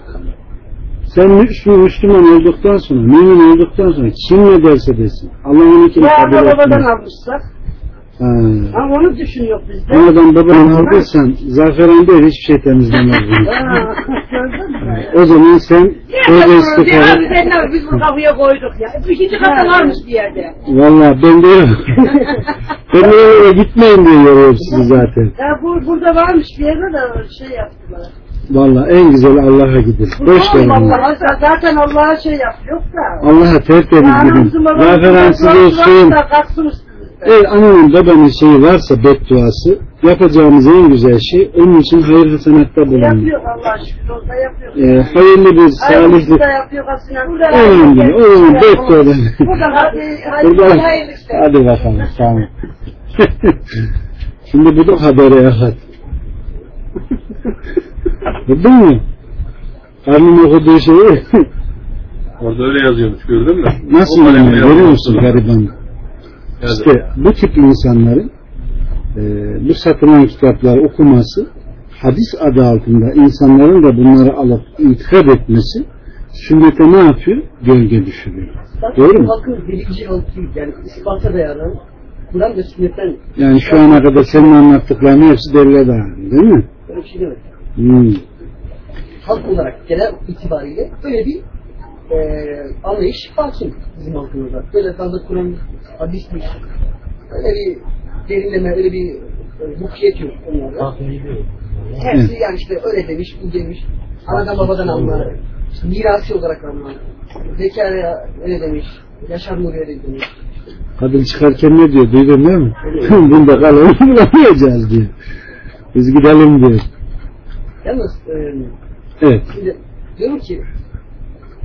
Sen Müslüman, Müslüman olduktan sonra, mümin olduktan sonra kim ne derse desin. Allah'ın ikini Ya kabul ana babadan etmez. almışsak. Ha. Ama onu düşünüyor bizde. Anadan babadan aldıysan zaferan değil hiçbir şey temizlemez bunu. Ha? O zaman sen ya? istikrarı Biz bu kapıya koyduk ya. İkinci kata varmış bir yerde. Valla ben de ben de oraya gitmeyin diye yoruyorum sizi zaten. Ya bu, burada varmış bir yerde de şey yaptılar. Valla en güzel Allah'a gidin. Boş verin. Allah'a, zaten Allah'a şey yap. Yoksa. Allah'a tertemiz gidin. Referansız olsun. Kalksın. Eğer ananın babanın şeyi varsa bedduası yapacağımız en güzel şey onun için hayır hasanatta bulunmak. Yapıyor Allah'a şükür. Orada yapıyor. Ee, hayırlı bir salihlik Ayakta yapıyor Hasan. Burada önemli. O zaman bedduadan. Burada hadi. Hadi. Buradan, Hayırlı işte. hadi bakalım tamam. Şimdi bu da habere yakat. Buldun mu? Karnım okuduğu şeyi Orada öyle yazıyormuş gördün mü? nasıl yani, görüyor musun gariban? Yani İşte bu tip insanların e, bu satılan kitapları okuması hadis adı altında insanların da bunları alıp itikad etmesi sünnete ne yapıyor? Gölge düşürüyor. Doğru mu? Halkın birinci altı yani ispata dayanan Kur'an ve sünnetten Yani şu ana kadar senin anlattıkların hepsi delile dayanıyor değil mi? böyle bir şey demek. Hmm. Halk olarak genel itibariyle böyle bir e, anlayış hakim bizim halkımızda. Böyle fazla Kur'an, hadis mi? Öyle bir derinleme, öyle bir e, muhiyet yok onlarda. Hepsi yani işte öyle demiş, bu demiş. Anadan babadan alma. İşte mirasi olarak alma. Zekaya öyle demiş. Yaşar Nuri öyle demiş. Kadın çıkarken ne diyor? Duydun değil mi? Bunda kalalım bulamayacağız diyor. Biz gidelim diyor. Yalnız e, Evet. Şimdi diyorum ki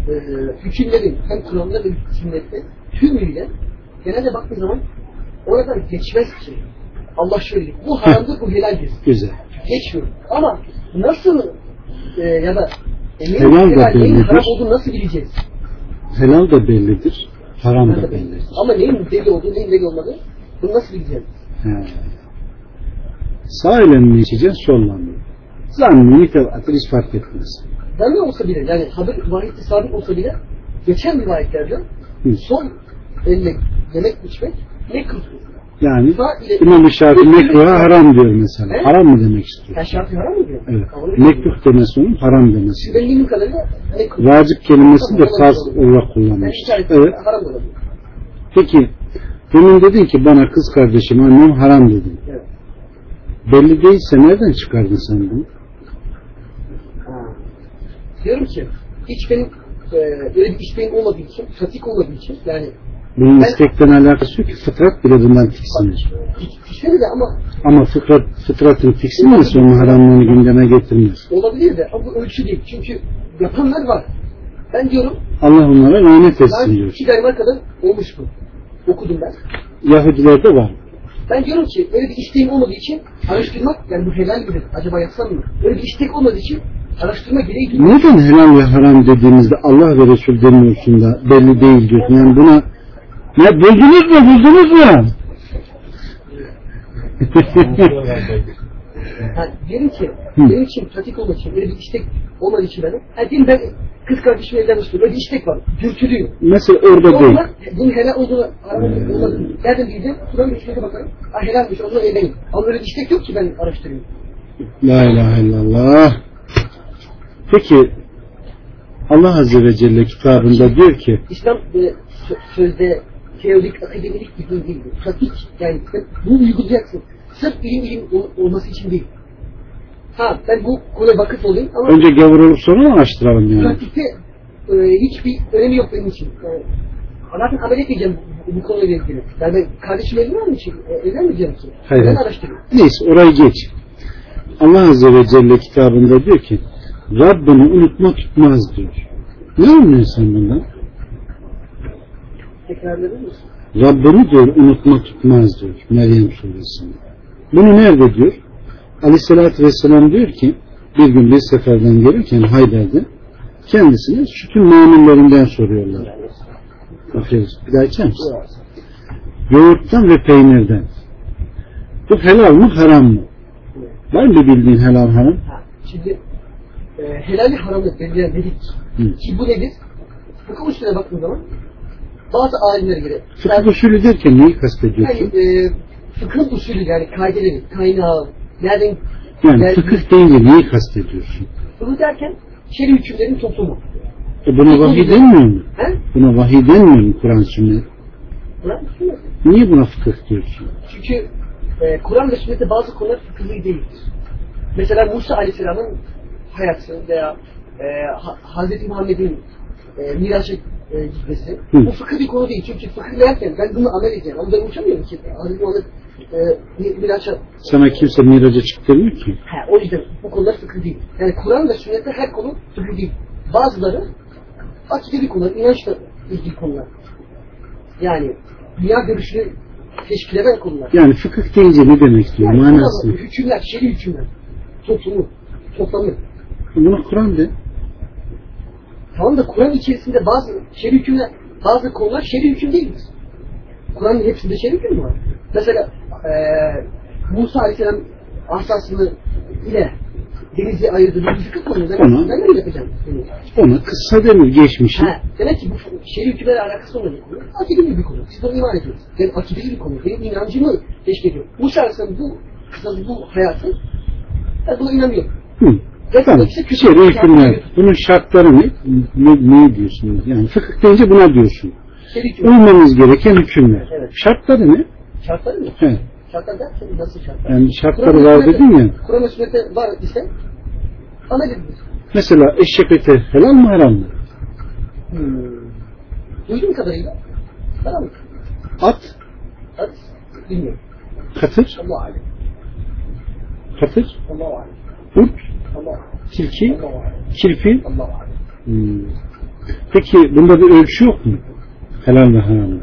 e, hükümlerin hem Kur'an'da ve sünnette tümüyle genelde baktığı zaman oradan geçmez ki. Allah şöyle diyor, bu haramdır, bu helaldir. Güzel. Geçmiyor. Ama nasıl e, ya da emin Helal da bellidir. haram olduğunu nasıl bileceğiz? Helal da bellidir. Haram da bellidir. Ama neyin deli olduğunu, neyin deli olmadığını bunu nasıl bileceğiz? He. Sağ ile mi içeceksin, solla mı? Zanni, mütevatir hiç fark etmez. Ne olsa bile yani haber rivayette sabit olsa bile geçen rivayetlerde Hı. son elle yemek içmek kılıyor? Yani İmam-ı Şafii mekruha haram diyor mesela. Evet. Haram mı demek istiyor? Ya şartı haram mı diyor? Evet. Mekruh demesi onun haram demesi. Bildiğim kadarıyla kılıyor? Vacip kelimesini de farz olarak Yani kullanmıştır. işaret Evet. haram olabilir. Peki demin dedin ki bana kız kardeşim annem haram dedin. Evet. Belli değilse nereden çıkardın sen bunu? Diyorum ki hiç benim e, öyle bir isteğim olmadığı için, pratik olmadığı için yani Bunun Ben- istekten alakası yok ki fıtrat bile bundan tiksinir. kişinin de ama Ama fıtrat, fıtratın tiksinmesi onun haramlığını gündeme getirmez. olabilir de ama bu ölçü değil. Çünkü yapanlar var. Ben diyorum Allah onlara lanet etsin ben diyor. iki dayıma kadar olmuş bu. Okudum ben. Yahudilerde var. Ben diyorum ki öyle bir isteğim olmadığı için araştırmak yani bu helal midir? Acaba yapsam mı? Öyle bir istek olmadığı için araştırma gereği duyuyorum. Neden helal ve haram dediğimizde Allah ve Resul demiyorsun da belli değil diyorsun. Yani buna Ne buldunuz mu buldunuz mu? Diyelim ki Hı. benim için pratik olmak için böyle bir istek olmadığı için benim. Diyelim ben kız kardeşime evlenmek istiyorum. Öyle bir istek var. Dürtülüyor. Mesela orada değil. Onlar bunun helal olduğunu haram olduğunu nereden bileceğim? Kur'an üstüne bakarım. Ha helalmiş onunla evleneyim. Ama öyle bir istek yok ki ben araştırayım. La ilahe illallah. Peki Allah Azze ve Celle kitabında diyor ki İslam e, sö- sözde teorik, akademik bir din değildir. Pratik yani bunu uygulayacaksın. Sırf ilim ilim ol- olması için değil. Ha ben bu konuya vakıf olayım ama önce gavur olup sonra mı araştıralım yani? pratikte e, hiçbir önemi yok benim için. Yani, zaten amel etmeyeceğim bu, bu konuyla ilgili. Yani ben kardeşim evlenmem için e, evlenmeyeceğim ki. Hayır. Ben araştırıyorum. Neyse orayı geç. Allah Azze ve Celle kitabında diyor ki Rabbini unutma tutmaz diyor. Ne anlıyorsun sen bundan? Rabbini diyor unutma tutmaz diyor Meryem suresinde. Bunu nerede diyor? Aleyhissalatü vesselam diyor ki bir gün bir seferden gelirken Hayber'de kendisine sütün mamillerinden soruyorlar. Aferin. Bir daha içer misin? Yoğurttan ve peynirden. Bu helal mı haram mı? Var mı bildiğin helal haram? Ha, şimdi e, helali haramı belirleyen dedik. Ki bu nedir? Fıkıh usulüne baktığın zaman bazı alimlere göre Fıkıh usulü derken neyi yani kastediyorsun? e, fıkıh usulü yani kaideleri, kaynağı, nereden Yani yani- fıkıh deyince neyi kastediyorsun? fıkıh derken şer'i hükümlerin toplumu. E buna vahiy denmiyor mu? He? Buna vahiy denmiyor mu Kur'an sünnet? Kur'an sünnet. Niye buna fıkıh diyorsun? Çünkü e, Kur'an ve sünnette bazı konular fıkıhlı değildir. Mesela Musa Aleyhisselam'ın hayatı veya e, Hazreti Muhammed'in e, Miraç'a e, gitmesi Hı. bu fıkıh bir konu değil. Çünkü fıkıh derken ben bunu amel edeceğim. Ama ben uçamıyorum ki. Hazreti Muhammed e, Mi- Miraç'a Sana kimse miraca çık demiyor ki. He, o yüzden bu konular fıkıh değil. Yani Kur'an ve sünnette her konu fıkıh değil. Bazıları akidevi konular, inançla ilgili konular. Yani dünya görüşünü teşkil eden konular. Yani fıkıh deyince ne demek diyor Yani manası? hükümler, şer'i hükümler. Toplumu, toplamı. Buna Kur'an de. Tamam da Kur'an içerisinde bazı şer'i hükümler, bazı konular şer'i hüküm değildir. Kur'an'ın hepsinde şer'i hüküm var. Mesela eee Musa Aleyhisselam asasını ile denizi ayırdı. Bir fıkıh konuyor. Ben, Tamam. ben öyle yapacağım. Ona kıssa denir geçmişi. Ha, demek ki bu şer'i hükümlerle alakası olan bir konu. Bir konu. Siz bunu iman ediyorsunuz. Yani akidevi bir konu. Benim inancımı teşkil ediyor. Musa Aleyhisselam bu kısası bu hayatın ben buna inanıyorum. Hı. Tamam. Şer'i hükümler. Bunun şartları ne? ne? Ne diyorsun? Yani fıkıh deyince buna diyorsun. Hükümler. Uymanız gereken hükümler. Evet. Şartları ne? Şartları mı? He. Şartlar derken nasıl şartlar? Yani şartları Kur'an-ı var dedin ya. Kur'an-ı sünnette var ise amel edilir. Mesela eşek eti helal mı haram mı? Hmm. Duyduğum kadarıyla tamam mı? At, Hadi bilmiyorum. katır, Allah alem. katır, Allah alem. alem. Tilki, kirpi. Hmm. Peki bunda bir ölçü yok mu? Helal ve haram?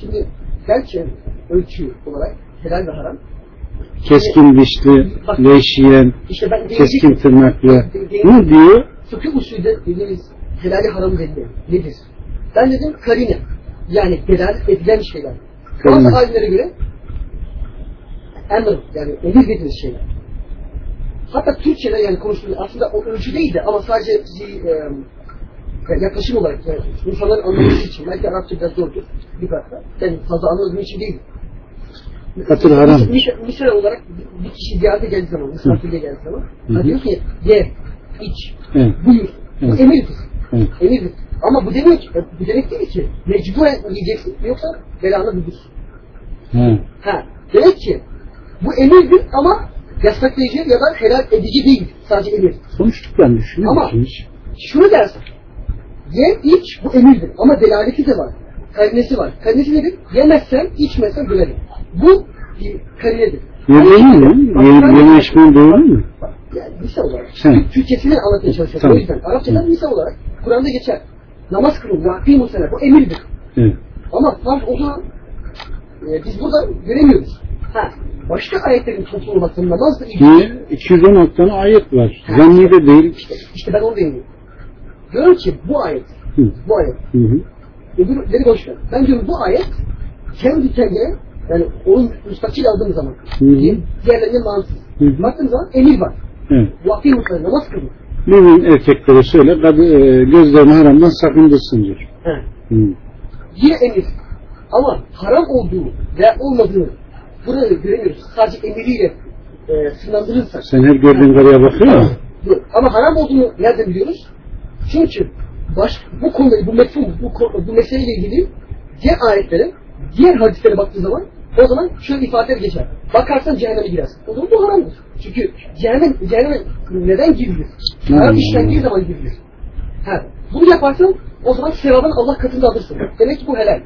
Şimdi gerçi ölçü olarak helal ve haram. Keskin dişli, leş yiyen, İşte keskin tırnaklı. Ne diyor? fıkıh usulde dediğimiz helali haram dediğimiz nedir? Ben dedim karine. Yani delalet edilen şeyler. Bazı alimlere göre emir yani emir dediğimiz şeyler. Hatta Türkçe'de yani konuştuğumuz aslında o ölçü değildi ama sadece bizi e, yaklaşım olarak yani insanların anlaması için belki Arapça biraz zordur bir parça. Ben fazla anladığım için değil. Katır haram. Mis- mis- Misal olarak bir kişi ziyarete geldiği zaman, misafirliğe geldiği zaman hı. diyor ki ye, iç, Evet. buyur. Bu Evet. emirdir. Evet. Emirdir. Ama bu demek, bu demek değil ki mecburen yiyeceksin yoksa belanı bulursun. Ha. Ha, demek ki bu emirdir ama yasaklayıcı ya da helal edici değil. Sadece emir. Konuştuk ben düşünüyor Ama- musun hiç? Şunu dersin. Ye, iç bu emirdir. Ama delaleti de var. Karinesi var. Karinesi nedir? Yemezsen, içmezsen gülerim. Bu bir karinedir. Yemeği mi? Ye, yeme içmeyi doğru mu? Yani misal olarak. He. Türkçesini anlatmaya çalışıyorum. Tamam. O yüzden Arapçadan Hı. misal olarak Kur'an'da geçer. Namaz kılın, vakî musene. Bu emirdir. Evet. Ama farz o zaman e, biz burada göremiyoruz. Ha, başka ayetlerin toplu olması namazla ilgili. Niye? 216 tane ayet var. Zanni de değil. İşte, işte ben onu değiniyorum. Diyorum ki bu ayet, Hı. bu ayet Hı hı. öbürleri boş ver. Ben diyorum bu ayet kendi kendine yani onun müstakil aldığım zaman diğerlerine mantıksız. Baktığım zaman emir var. Evet. Vakti mutlaka namaz kılın. Mümin erkeklere söyle e, gözlerini haramdan sakındırsın diyor. Hı. Yine emir. Ama haram olduğu veya olmadığını burada göremiyoruz. Sadece emiriyle e, sınırlandırırsak. Sen her gördüğün karıya bakıyor musun? Yok. Ama haram olduğunu nereden biliyoruz? Çünkü baş, bu konuda, bu mefhum, bu, bu meseleyle ilgili diğer ayetlere, diğer hadislere baktığı zaman o zaman şöyle ifadeler geçer. Bakarsan cehenneme girersin. O zaman bu haramdır. Çünkü cehennem, cehenneme neden girilir? Haram Hmm. işlendiği zaman girilir. Ha, bunu yaparsan o zaman sevabını Allah katında alırsın. Demek ki bu helal.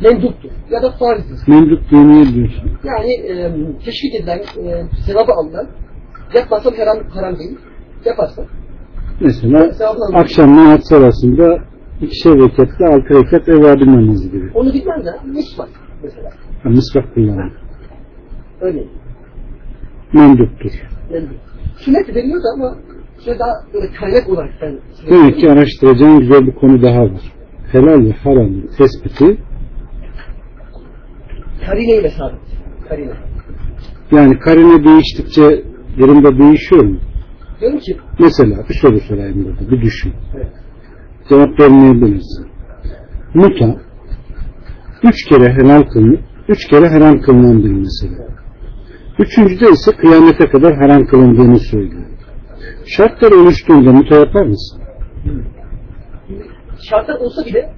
Menduptur. Ya da farizdir. Diye niye diyorsun? Yani e, teşvik edilen, e, sevabı alınan, yapmazsan haram, haram değil. Yaparsan Mesela akşam namaz arasında ikişer rekatle altı rekat evvadi namazı gibi. Onu bilmem de misvak mesela. Ha, Mısrak kullanıyor. Öyle. Menduptur. Yani sünnet deniyordu ama şöyle daha böyle kaynak olarak ben Demek ki araştıracağın güzel bir konu daha var. Helal ve haramın tespiti karineyle sabit. Karine. yani karine değiştikçe durumda değişiyor mu? Diyorum ki Mesela bir soru sorayım burada. Bir düşün. evet, Cevap vermeyebilirsin. Muta üç kere helal kılınıp üç kere haram kılınan bir mesele. Üçüncüde ise kıyamete kadar haram kılındığını söylüyor. Şartlar oluştuğunda muta yapar mısın? şartlar olsa bile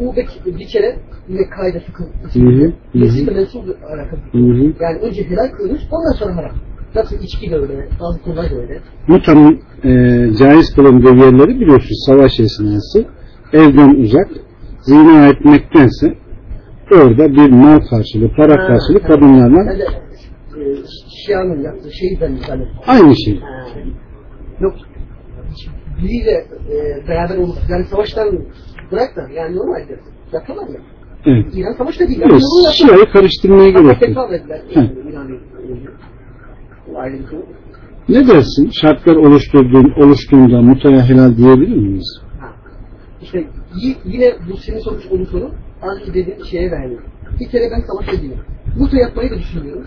bu bir, bir kere yine kayda fıkıh. Hı hı, hı. Nesli ve mensup alakalı. Hı hı. Yani önce helal kılınır ondan sonra haram. Nasıl içki de öyle, bazı konular da öyle. Mutanın e, caiz kılındığı yerleri biliyorsun savaş esnası evden uzak zina etmektense orada bir mal karşılığı, para Ha, karşılığı ha. kadınlarla de e, Şia'nın yaptığı şeyi ben zannettim. aynı şey. Ha. Yok. Biriyle e, beraber olup yani savaştan bırak da yani normalde yapıyorlar ya. Evet. İran savaşta değil. Yani Evet. Şia'yı karıştırmaya gerek yok. Ne dersin? Şartlar oluşturduğun, oluştuğunda mutaya helal diyebilir miyiz? Ha. İşte yine bu senin olduğun soru az önce dediğin şeye verdi. Bir kere ben savaşta değilim. Muta yapmayı da düşünmüyorum.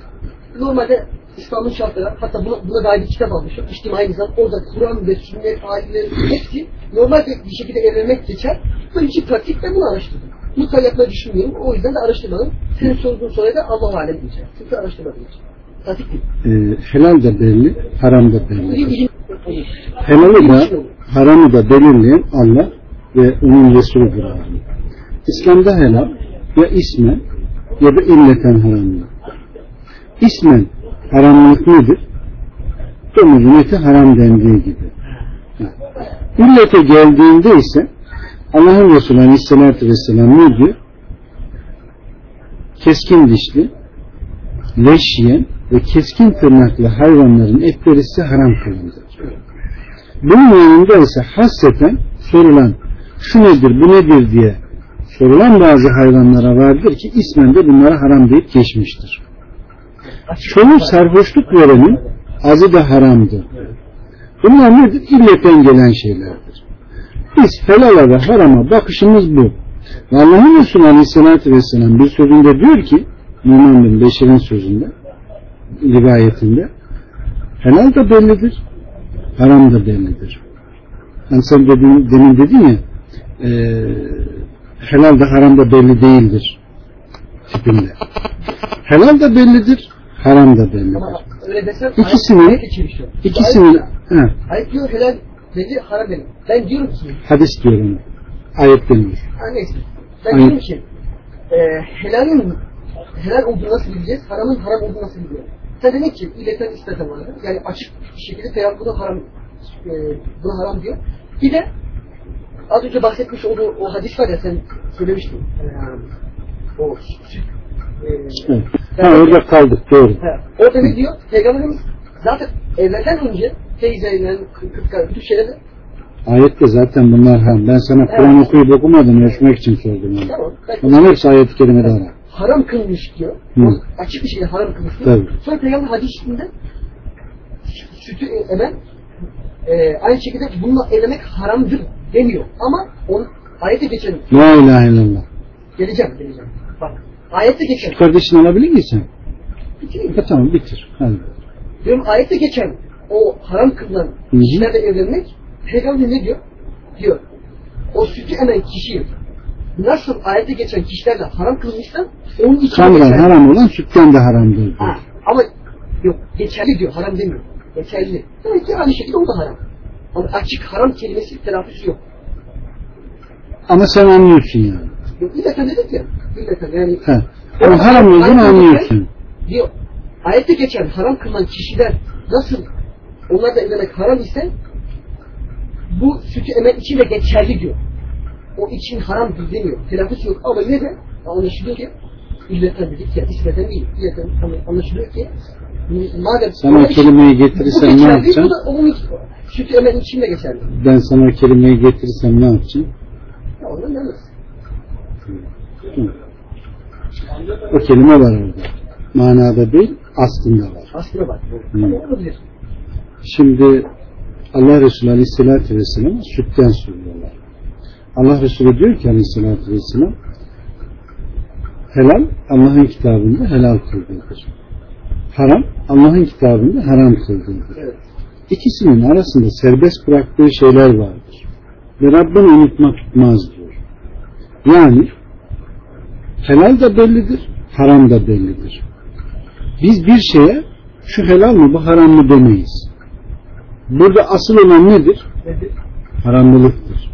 Normalde İslam'ın şartları, hatta buna, buna dair bir kitap almışım. İçtimai Nizam. Orada Kur'an ve sünnet ayetleri hepsi normal bir, şekilde evlenmek geçer. Böyle için pratik ben bunu araştırdım. Muta yapmayı düşünmüyorum. O yüzden de araştırmadım. Senin sorduğun soruya da Allah alem diyeceğim. Çünkü araştırmadım hiç. Pratik değil. Ee, helal da belli, haram da belli. Helalı da, için haramı da belirleyen Allah ve onun Resulüdür. İslam'da helal ya ismen ya da illeten haramlık. İsmen haramlık nedir? Domuzun eti haram dendiği gibi. İllete geldiğinde ise Allah'ın Resulü Aleyhisselatü Vesselam ne diyor? Keskin dişli, leş yiyen ve keskin tırnaklı hayvanların etleri ise haram kılındı. Bunun yanında ise hasreten sorulan şu nedir bu nedir diye sorulan bazı hayvanlara vardır ki ismen de bunlara haram deyip geçmiştir. Çoğu sarhoşluk verenin azı da haramdır. Bunlar nedir? İlleten gelen şeylerdir. Biz helala ve harama bakışımız bu. Allah'ın Resulü Aleyhisselatü Vesselam bir sözünde diyor ki Numan bin Beşir'in sözünde rivayetinde helal da bellidir haram da bellidir. Yani sen dediğin, demin dedin ya e, helal da haram da belli değildir tipinde. Helal da bellidir haram da bellidir. Ama öyle desem İkisini-. İkisini he, Ayet diyor helal dedi haram dedi. Ben diyorum ki hadis diyorum. Ayet demiyor. ha neyse. Ben Ayet. diyorum ki e, helalin helal olduğunu nasıl bileceğiz? Haramın haram olduğunu nasıl bileceğiz? Sen dedin ki illeten isteten var. Yani açık bir şekilde Peygamber haram e, buna haram diyor. Bir de az önce bahsetmiş olduğu o hadis var ya sen söylemiştin. E, o e, Evet. Ha, orada kaldık doğru. He. Orada ne diyor? Peygamberimiz zaten evlenmeden önce teyzeyle, kız kardeş, bütün şeyleri Ayette zaten bunlar haram. Ben sana Kur'an okuyup okumadım ölçmek için sordum. onu. tamam. Bunların hepsi ayet-i kerimede var. haram kılmış diyor. Hı. Açık bir şekilde haram kılmış diyor. Tabii. Sonra Peygamber hadisinde sütü emen e, aynı şekilde bununla evlenmek haramdır demiyor. Ama on, ayette geçen La ilahe illallah. geleceğim geleceğim. Ayette geçen Şu kardeşini alabilir misin? bitireyim. Ha, tamam bitir. Hadi. Diyorum ayette geçen o haram kılınan kişilerle evlenmek Peygamber ne diyor? Diyor. O sütü emen kişi nasıl ayette geçen kişilerle haram kılmışsa onun için Kandan haram olan sütten de haramdır. diyor. Ha, ama yok geçerli diyor haram demiyor. Geçerli. Demek ki aynı şekilde o da haram. Ama açık haram kelimesi telaffuzu yok. Ama sen anlıyorsun yani. Yok illeten dedik ya. İlleten yani Ha. Ama haram olduğunu anlıyorsun. diyor ayette geçen haram kılınan kişiler nasıl onlarla evlenmek haram ise bu sütü emen için de geçerli diyor. O için haram demiyor. Telaffuz yok ama yine de anlaşılıyor ki illetten dedik ya ismeden değil. İlleten hani anlaşılıyor ki madem Sana o kelimeyi bu getirirsen ne geçerli, bu yapacaksın? da onun sütü emen için de geçerli. Ben sana o kelimeyi getirirsem ne yapacaksın? Ya ondan yalnız. Hı. O kelime var orada. Manada değil, aslında var. Hı. Ama olabilir. Şimdi Allah Resulü Aleyhisselatü Vesselam sütten söylüyorlar. Allah Resulü diyor ki Aleyhisselatü Vesselam helal Allah'ın kitabında helal kıldığıdır. Haram Allah'ın kitabında haram kıldığıdır. Evet. İkisinin arasında serbest bıraktığı şeyler vardır. Ve Rabbini unutma tutmaz diyor. Yani helal da bellidir, haram da bellidir. Biz bir şeye şu helal mı bu haram mı demeyiz. Burada asıl olan nedir? Nedir? Haramlılıktır.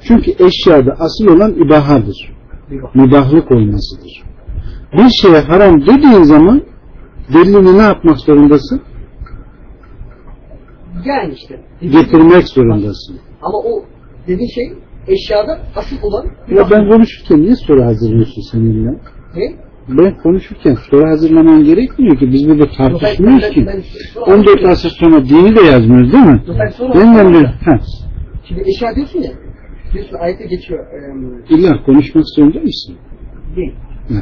Çünkü eşyada asıl olan ibahadır. Bak. Mübahlık olmasıdır. Bir şeye haram dediğin zaman delilini ne yapmak zorundasın? Yani işte. Getirmek zorundasın. Ama o dediğin şey eşyada asıl olan Ya ben konuşurken niye soru hazırlıyorsun seninle? ne? Ben konuşurken soru hazırlaman gerekmiyor ki. Biz burada tartışmıyoruz ki. 14 asır sonra dini de yazmıyoruz değil mi? Ben sonra Benden bir, ha, Şimdi eşya diyorsun ya. Diyorsun ayette geçiyor. eee, illa konuşmak zorunda mısın? değil. Ha.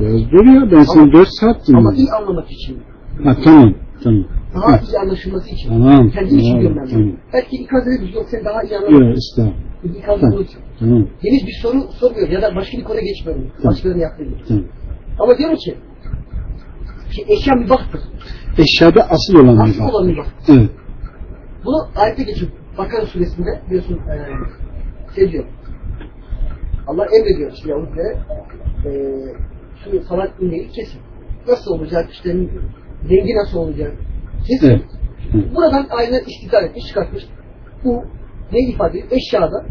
Biraz dur ya ben Ama- 4 saat Ama dinledim. iyi anlamak için. Ha tamam tamam. Daha Ha. iyi anlaşılması için. Tamam, Kendim için tamam. bunu. Belki ikaz edebiliriz. Yok sen daha iyi anlamak. Yok estağfurullah. İkaz Tamam. Tamam Henüz bir soru sormuyor ya da başka bir konuya geçmiyorum. Tamam. Başkalarının yaptığı gibi. tamam. Ama diyorum ki ki eşya mübahtır. Eşyada asıl olan bir Asıl olan mübah. Evet. Bunu ayette geçiyor. Bakara suresinde diyorsun eee şey diyor. Allah emrediyor işte Yahudilere eee şu salat ürünleri kesin. Nasıl olacak işte rengi nasıl olacak? Kesin. Evet. Hı. Buradan aynen istidlal etmiş çıkartmış. Bu ne ifade ediyor? Eşyada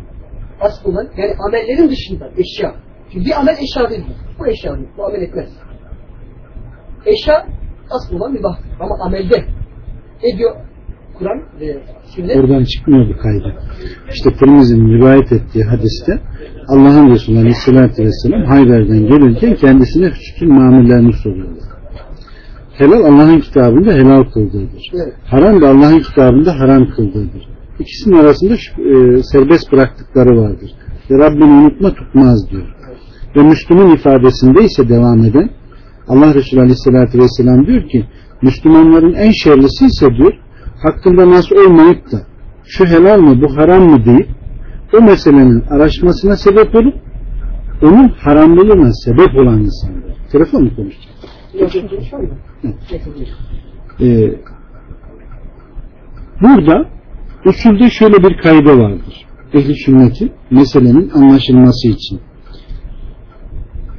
asıl olan yani amellerin dışında eşya. Şimdi bir amel eşya değil. Bu eşya değil. Bu amel etmez. Eşya asıl olan bir bahtır. Ama amelde ne diyor Kur'an ve sünnet? Oradan çıkmıyor bu kaydı. İşte Tirmizi'nin rivayet ettiği hadiste Allah'ın Resulü Aleyhisselatü Vesselam Hayber'den gelirken kendisine sütün mamullerini soruyorlar. Helal Allah'ın kitabında helal kıldığıdır. Evet. Haram da Allah'ın kitabında haram kıldığıdır. İkisinin arasında şu, e, serbest bıraktıkları vardır. Ve Rabbini unutma tutmaz diyor. Ve Müslüman ifadesinde ise devam eden Allah Resulü Aleyhisselatü Vesselam diyor ki Müslümanların en şerlisi ise diyor hakkında nasıl olmayıp da şu helal mı bu haram mı deyip o meselenin araşmasına sebep olup onun haramlılığına sebep olan insanlar. Telefon mu konuşacak? Ee, burada usulde şöyle bir kaydı vardır. Ehli sünnetin meselenin anlaşılması için.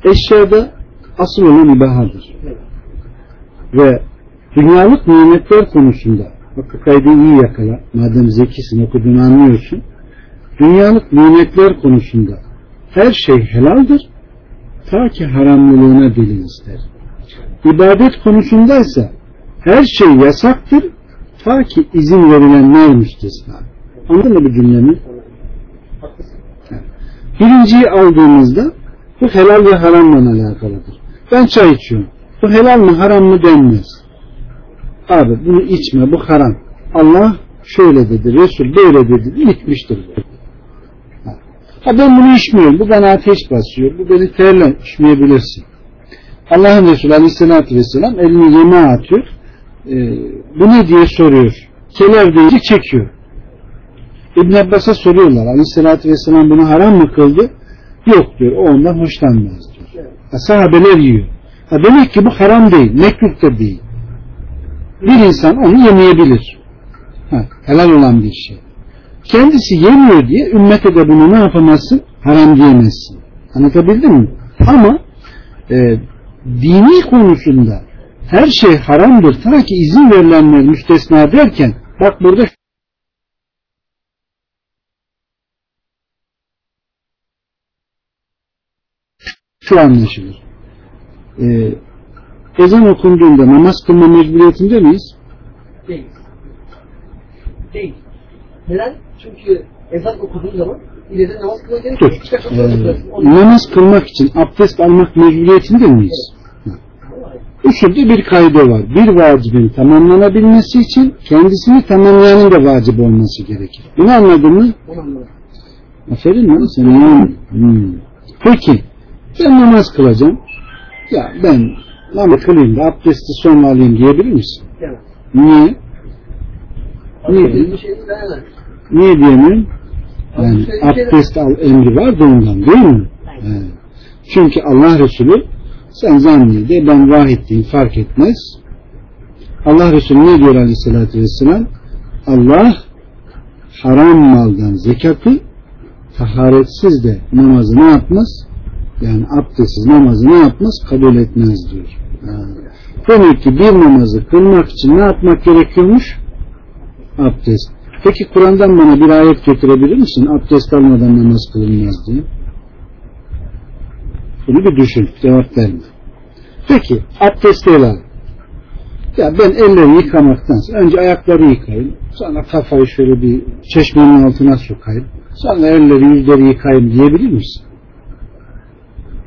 Eşyada asıl olan ibahadır. Ve dünyalık nimetler konusunda bak bu kaydı iyi yakala. Madem zekisin okuduğunu anlıyorsun. Dünyalık nimetler konusunda her şey helaldir. Ta ki haramlılığına delil ister. İbadet konusundaysa her şey yasaktır. Ta ki izin verilenler müstesna. Anladın mı bu cümlemi? Birinciyi aldığımızda bu helal ve haramla alakalıdır. Ben çay içiyorum. Bu helal mı haram mı denmez. Abi bunu içme bu haram. Allah şöyle dedi, Resul böyle dedi. Ha Ha ben bunu içmiyorum, bu bana ateş basıyor, bu beni terle içmeyebilirsin. Allah'ın Resulü Aleyhisselatü Vesselam elini yemeğe atıyor. Ee, bu ne diye soruyor. Keler deyince çekiyor. İbn Abbas'a soruyorlar. Aleyhissalatü vesselam bunu haram mı kıldı? Yok diyor. O ondan hoşlanmaz diyor. Ha, sahabeler yiyor. Ha, demek ki bu haram değil. Mekruh da değil. Bir insan onu yemeyebilir. Ha, helal olan bir şey. Kendisi yemiyor diye ümmete de bunu ne yapamazsın? Haram diyemezsin. Anlatabildim mi? Ama e, dini konusunda her şey haramdır ta ki izin verilenler müstesna derken bak burada şu anlaşılır. Ee, ezan okunduğunda namaz kılma mecburiyetinde miyiz? Değil. Değil. Neden? Çünkü ezan okuduğun zaman ileride namaz kılman Dur. gerekiyor. Ee, namaz kılmak için abdest almak mecburiyetinde miyiz? Usulde bir kaydı var. Bir vacibin tamamlanabilmesi için kendisini tamamlayanın da vacip olması gerekir. Bunu anladın mı? Anladım. Aferin lan sen. Hmm. Peki ben namaz kılacağım. Ya ben namaz kılayım da abdesti sonra alayım diyebilir misin? Demez. Niye? Niye? Beğenmez. Niye diyemiyorum? Yani abdest al emri var da ondan değil mi? He. Çünkü Allah Resulü sen zanniye de ben vahid fark etmez. Allah Resulü ne diyor aleyhissalatü vesselam? Allah haram maldan zekatı taharetsiz de namazı ne yapmaz? Yani abdestsiz namazı ne yapmaz? Kabul etmez diyor. Ha. Demek ki bir namazı kılmak için ne yapmak gerekiyormuş? Abdest. Peki Kur'an'dan bana bir ayet getirebilir misin? Abdest almadan namaz kılınmaz diye. Bunu bir düşün. Cevap verme. Peki abdest el al. Ya ben elleri yıkamaktansa önce ayakları yıkayayım. Sonra kafayı şöyle bir çeşmenin altına sokayım. Sonra elleri yüzleri yıkayayım diyebilir misin?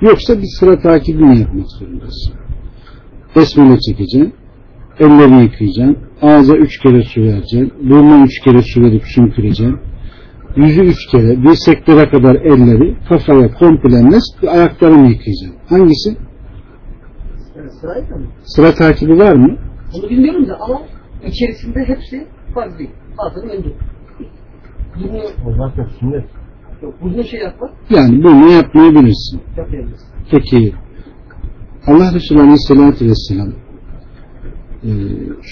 Yoksa bir sıra takibi mi yapmak zorundasın? Besmele çekeceksin. Ellerini yıkayacaksın. Ağza üç kere su vereceksin. Burnuna üç kere su verip sümküreceksin. Yüzü üç kere, dirseklere kadar elleri, kafaya komple nes, ayaklarını yıkayacaksın. Hangisi? Sırayla mı? Sıra takibi var mı? Onu bilmiyorum da ama içerisinde hepsi farz değil. Bazıları menduk. Bunu Allah da sünnet. yok. Bunu şey yapma. Yani bunu yapmayabilirsin. Yapabiliriz. Peki Allah Resulü Aleyhisselatü Vesselam e,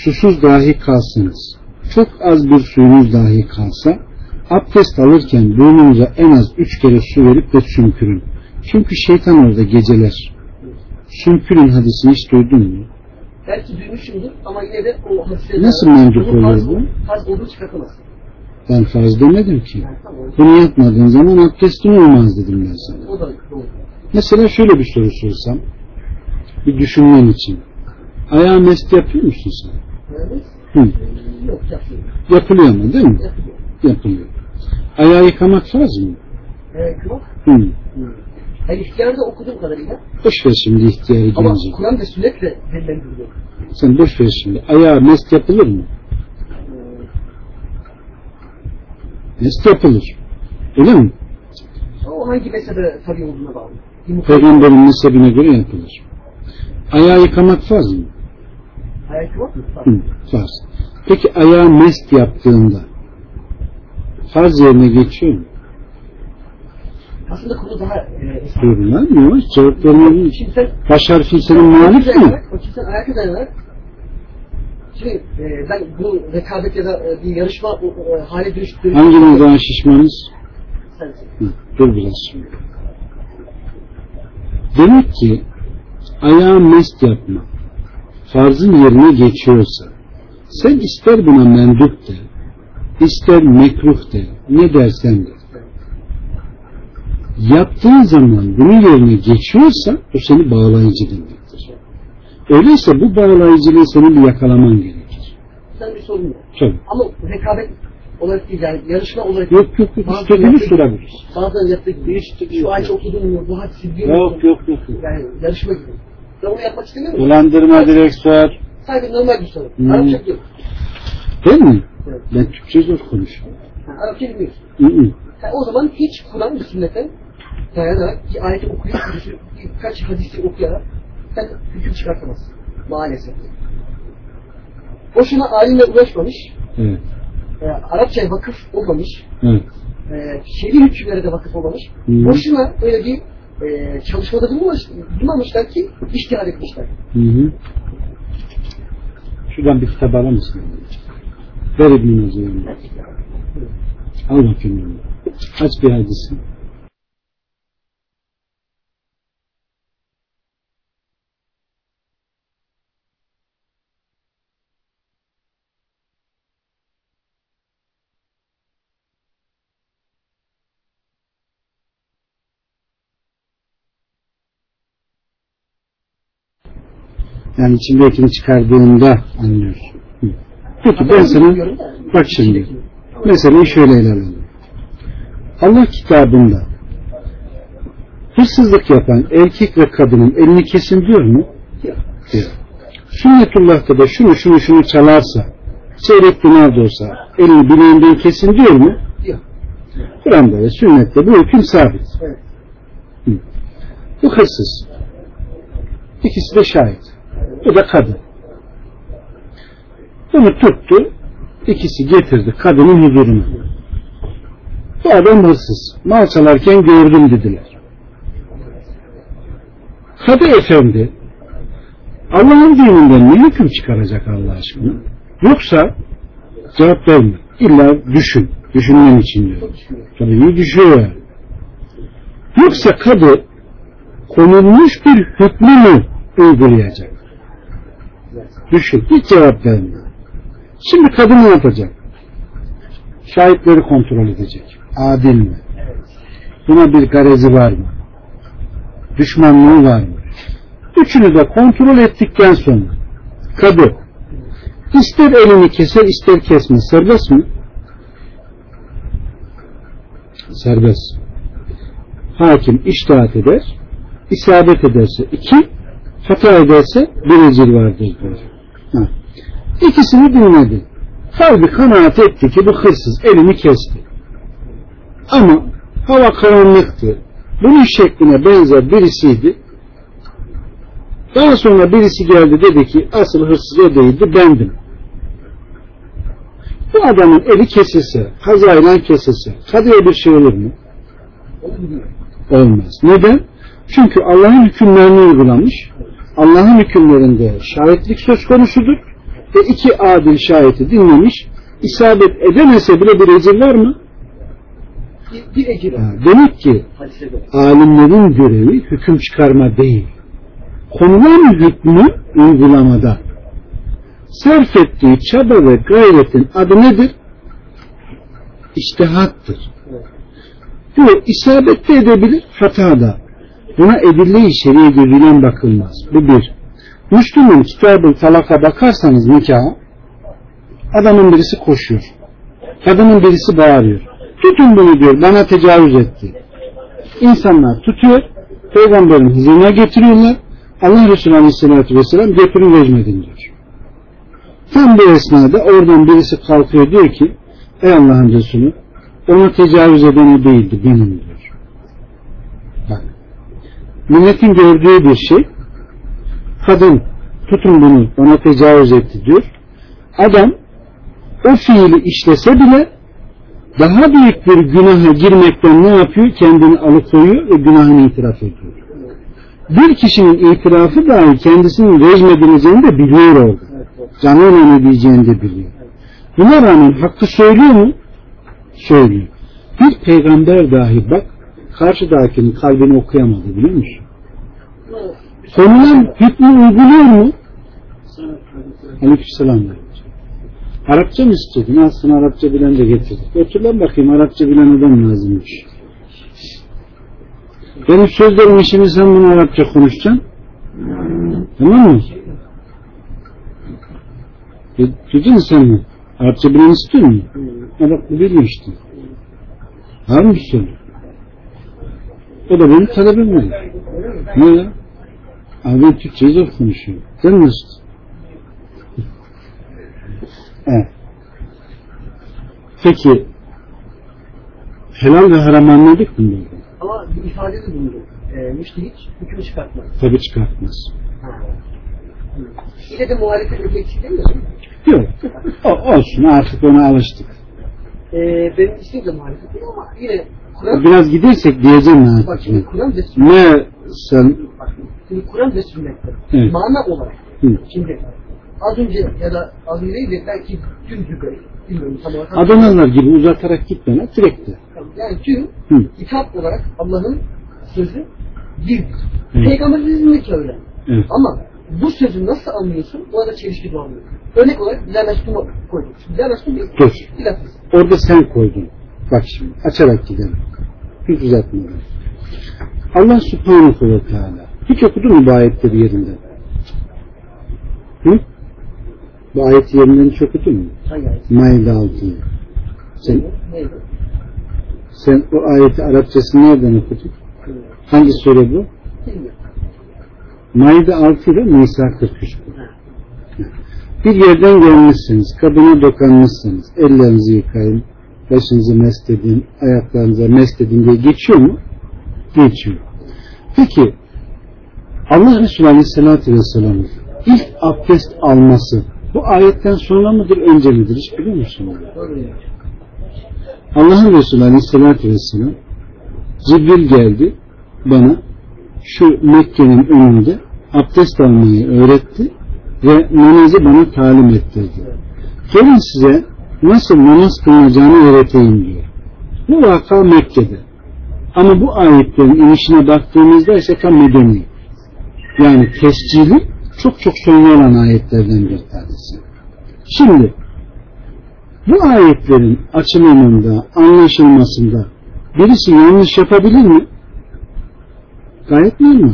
susuz dahi kalsınız çok az bir suyunuz dahi kalsa abdest alırken burnunuza en az üç kere su verip de sümkürün. Çünkü şeytan orada geceler. Sümkürün hadisini hiç duydun mu? Belki duymuşumdur ama yine de o hadise... Nasıl Bunun oluyor bu? Farz olduğu çıkartamaz. Ben farz demedim ki. Yani tamam. Bunu yapmadığın zaman abdestin olmaz dedim ben sana. O da doğru. Mesela şöyle bir soru sorsam bir düşünmen için. Ayağı mest yapıyor musun sen? Hı. yok yapmıyor. Yapılıyor mu değil mi? Yapılıyor. Ayağı yıkamak farz mı? Evet, yok. Hı. Yani ihtiyarda okuduğum kadarıyla Boş ver şimdi ihtiyarı ama genci. Kur'an ve sünnetle delillendiriliyor. Sen boş ver şimdi. Ayağı mest yapılır mı? Mest yapılır. Öyle mi? O hangi mezhebe tabi olduğuna bağlı. Peygamberin mezhebine göre yapılır. Ayağı yıkamak farz mı? Hayal var mı? Hı, farz. Peki ayağı mest yaptığında farz yerine geçiyor mu? Aslında konu daha e. Dur lan yavaş cevap sen Baş harfi senin muhalif mi? Bak şimdi sen ayak üzerine Şimdi e, ben bu rekabet ya da e, bir yarışma o, o, hale dönüştüğünü Hanginiz daha şişmanız? sensin. Hı, dur biraz şimdi. Demek ki ayağı mest yapma farzın yerine geçiyorsa sen ister buna mendup de ister mekruh de ne dersen de yaptığın zaman bunun yerine geçiyorsa o seni bağlayıcı demektir. Öyleyse bu bağlayıcılığı senin bir yakalaman gerekir. Sen bir sorun yok. Tabii. Ama rekabet olarak değil yani yarışma olarak Yok yok yok istediğini yaptığı- sorabilir. Bazen yaptığı gibi İstediği şu yok. okudun mu bu hadisi biliyor Yok musun? yok yok. yok. Yani yarışma gibi. Ben onu yapmak istemiyorum. Dolandırma direkt sor. Sadece normal bir soru. Hmm. Arapça biliyorum. Değil mi? Evet. Ben Türkçe zor konuşuyorum. Yani Arapça biliyorsun. Hı hı. Yani o zaman hiç Kur'an ve sünnetten dayanarak bir ayeti okuyup birkaç hadisi okuyarak sen hüküm çıkartamazsın. Maalesef. Boşuna alimle uğraşmamış. Evet. e, Arapçaya vakıf olmamış, Evet. e, şer'i hükümlere de vakıf olmamış. Hı. Boşuna öyle bir e, çalışmada bulunmamış, bulmamışlar ki iştihar etmişler. Hı hı. Şuradan bir kitap alır mısın? Ver İbn-i Hoca'ya. Al bakayım. Aç bir hadisi. Yani içindekini çıkardığında anlıyorsun. Peki ben sana bak şimdi meseleyi şöyle alalım. Allah kitabında hırsızlık yapan erkek ve kadının elini kesin diyor mu? Diyor. Sünnetullah'ta da şunu şunu şunu çalarsa çeyrek dinar da olsa elini bileğinden kesin diyor mu? Yok. Kur'an'da ve sünnette bu hüküm sabit. Evet. Bu hırsız. İkisi de şahit. Bu da kadın. Bunu tuttu. ikisi getirdi kadının huzuruna. Bu adam hırsız. Mal çalarken gördüm dediler. Kadı efendi Allah'ın dininden ne hüküm çıkaracak Allah aşkına? Yoksa cevap verme. İlla düşün. Düşünmen için diyor. Tabii iyi düşüyor. Yoksa kadı konulmuş bir hükmü mü uygulayacak? Düşün. Hiç cevap vermiyor. Şimdi kadın ne yapacak? Şahitleri kontrol edecek. Adil mi? Buna bir garezi var mı? Düşmanlığı var mı? Üçünü de kontrol ettikten sonra kadı ister elini keser ister kesmez. Serbest mi? Serbest. Hakim iştahat eder. isabet ederse iki, hata ederse bir ecir vardır diyor. Ha. İkisini dinledi. Kalbi kanaat etti ki bu hırsız elini kesti. Ama hava karanlıktı. Bunun şekline benzer birisiydi. Daha sonra birisi geldi dedi ki asıl hırsız o değildi bendim. Bu adamın eli kesilse, kazayla kesilse, kadıya bir şey olur mu? Olmaz. Neden? Çünkü Allah'ın hükümlerini uygulamış. Allah'ın hükümlerinde şahitlik söz konusudur ve iki adil şahiti dinlemiş. isabet edemese bile bir ecir var mı? Bir, ecir var. Demek ki alimlerin görevi hüküm çıkarma değil. Konulan hükmü uygulamada sarf ettiği çaba ve gayretin adı nedir? İçtihattır. Bu isabet de edebilir, hata da. Buna edille-i şeriye gözüyle bakılmaz. Bu bir. Müslüm'ün kitabı talaka bakarsanız nikaha, adamın birisi koşuyor. Kadının birisi bağırıyor. Tutun bunu diyor, bana tecavüz etti. İnsanlar tutuyor, peygamberin huzuruna getiriyorlar. Allah Resulü Aleyhisselatü Vesselam getirin vecmedin diyor. Tam bu esnada oradan birisi kalkıyor diyor ki Ey Allah'ın Resulü ona tecavüz eden o değildi benim diyor. Bak. Milletin gördüğü bir şey kadın tutun bunu ona tecavüz etti diyor. Adam o fiili işlese bile daha büyük bir günaha girmekten ne yapıyor? Kendini alıkoyuyor ve günahını itiraf ediyor. Bir kişinin itirafı dahi kendisinin rejmedileceğini de biliyor orada. Canıyla ne diyeceğini de biliyor. Buna rağmen hakkı söylüyor mu? Söylüyor. Bir peygamber dahi bak karşıdakinin kalbini okuyamadı biliyor musun? Konulan hükmü uyguluyor mu? Aleykümselam. Arapça mı istedin? Aslında Arapça bilen de getirdik. Otur lan bakayım Arapça bilen adam lazımmış. Benim sözlerim işimi sen bunu Arapça konuşacaksın. Tamam mı? E, Dedin sen mi? Arapça bilen istiyor mu? Bu biliyor işte. Var mı bir soru? O da benim talebim olur. Ne ya? Abi Türkçeyi zor konuşuyorum. Sen mi usta? Evet. Peki helal ve haram anladık mı burada? Ama bir ifade de bulundu. E, müştehit hükmü çıkartmaz. Tabi çıkartmaz. Yine de muhalefet etmek istemiyorsun. Yok. O, olsun artık ona alıştık. e, benim ismim de marifet değil ama yine Kur'an Biraz gidersek diyeceğim ben. bak şimdi Kur'an Ne sen bak, şimdi Kur'an ve sünnette Evet. mana olarak Hı. şimdi az önce ya da az önce değil de belki dün gibi bilmiyorum tam olarak gibi uzatarak gitme lan direkte. yani tüm Hı. kitap olarak Allah'ın sözü bir. Evet. Peygamberimizin de öyle. Evet. Ama bu sözü nasıl anlıyorsun? Bu arada çelişki doğmuyor. Örnek olarak Bilalastuma koyduk. Bilalastuma bir, Dur. bir lafız. Orada sen koydun. Bak şimdi açarak gidelim. Hiç uzatmadan. Allah subhanahu ve teala. Hiç okudun mu bu ayetleri yerinde? Hı? Bu ayet yerinden hiç okudun mu? Ayet? Maide 6'yı. Sen, Neydi? sen o ayeti Arapçasını nereden okudun? Hangi sure bu? Bilmiyorum. Maide 6 ile Nisa 43 bu. Bir yerden gelmişsiniz, kadına dokanmışsınız, ellerinizi yıkayın, başınızı mest edin, ayaklarınıza mest edin diye geçiyor mu? Geçiyor. Peki, Allah Resulü Aleyhisselatü Vesselam'ın ilk abdest alması bu ayetten sonra mıdır, önce midir? Hiç biliyor musun? Allah'ın Resulü Aleyhisselatü Vesselam Cibril geldi bana şu Mekke'nin önünde abdest almayı öğretti ve namazı bana talim ettirdi. Gelin size nasıl namaz kılınacağını öğreteyim diyor. Bu vaka Mekke'de. Ama bu ayetlerin inişine baktığımızda ise tam medeni. Yani tescili çok çok sonra olan ayetlerden bir tanesi. Şimdi bu ayetlerin açılımında, anlaşılmasında birisi yanlış yapabilir mi? Gayet normal.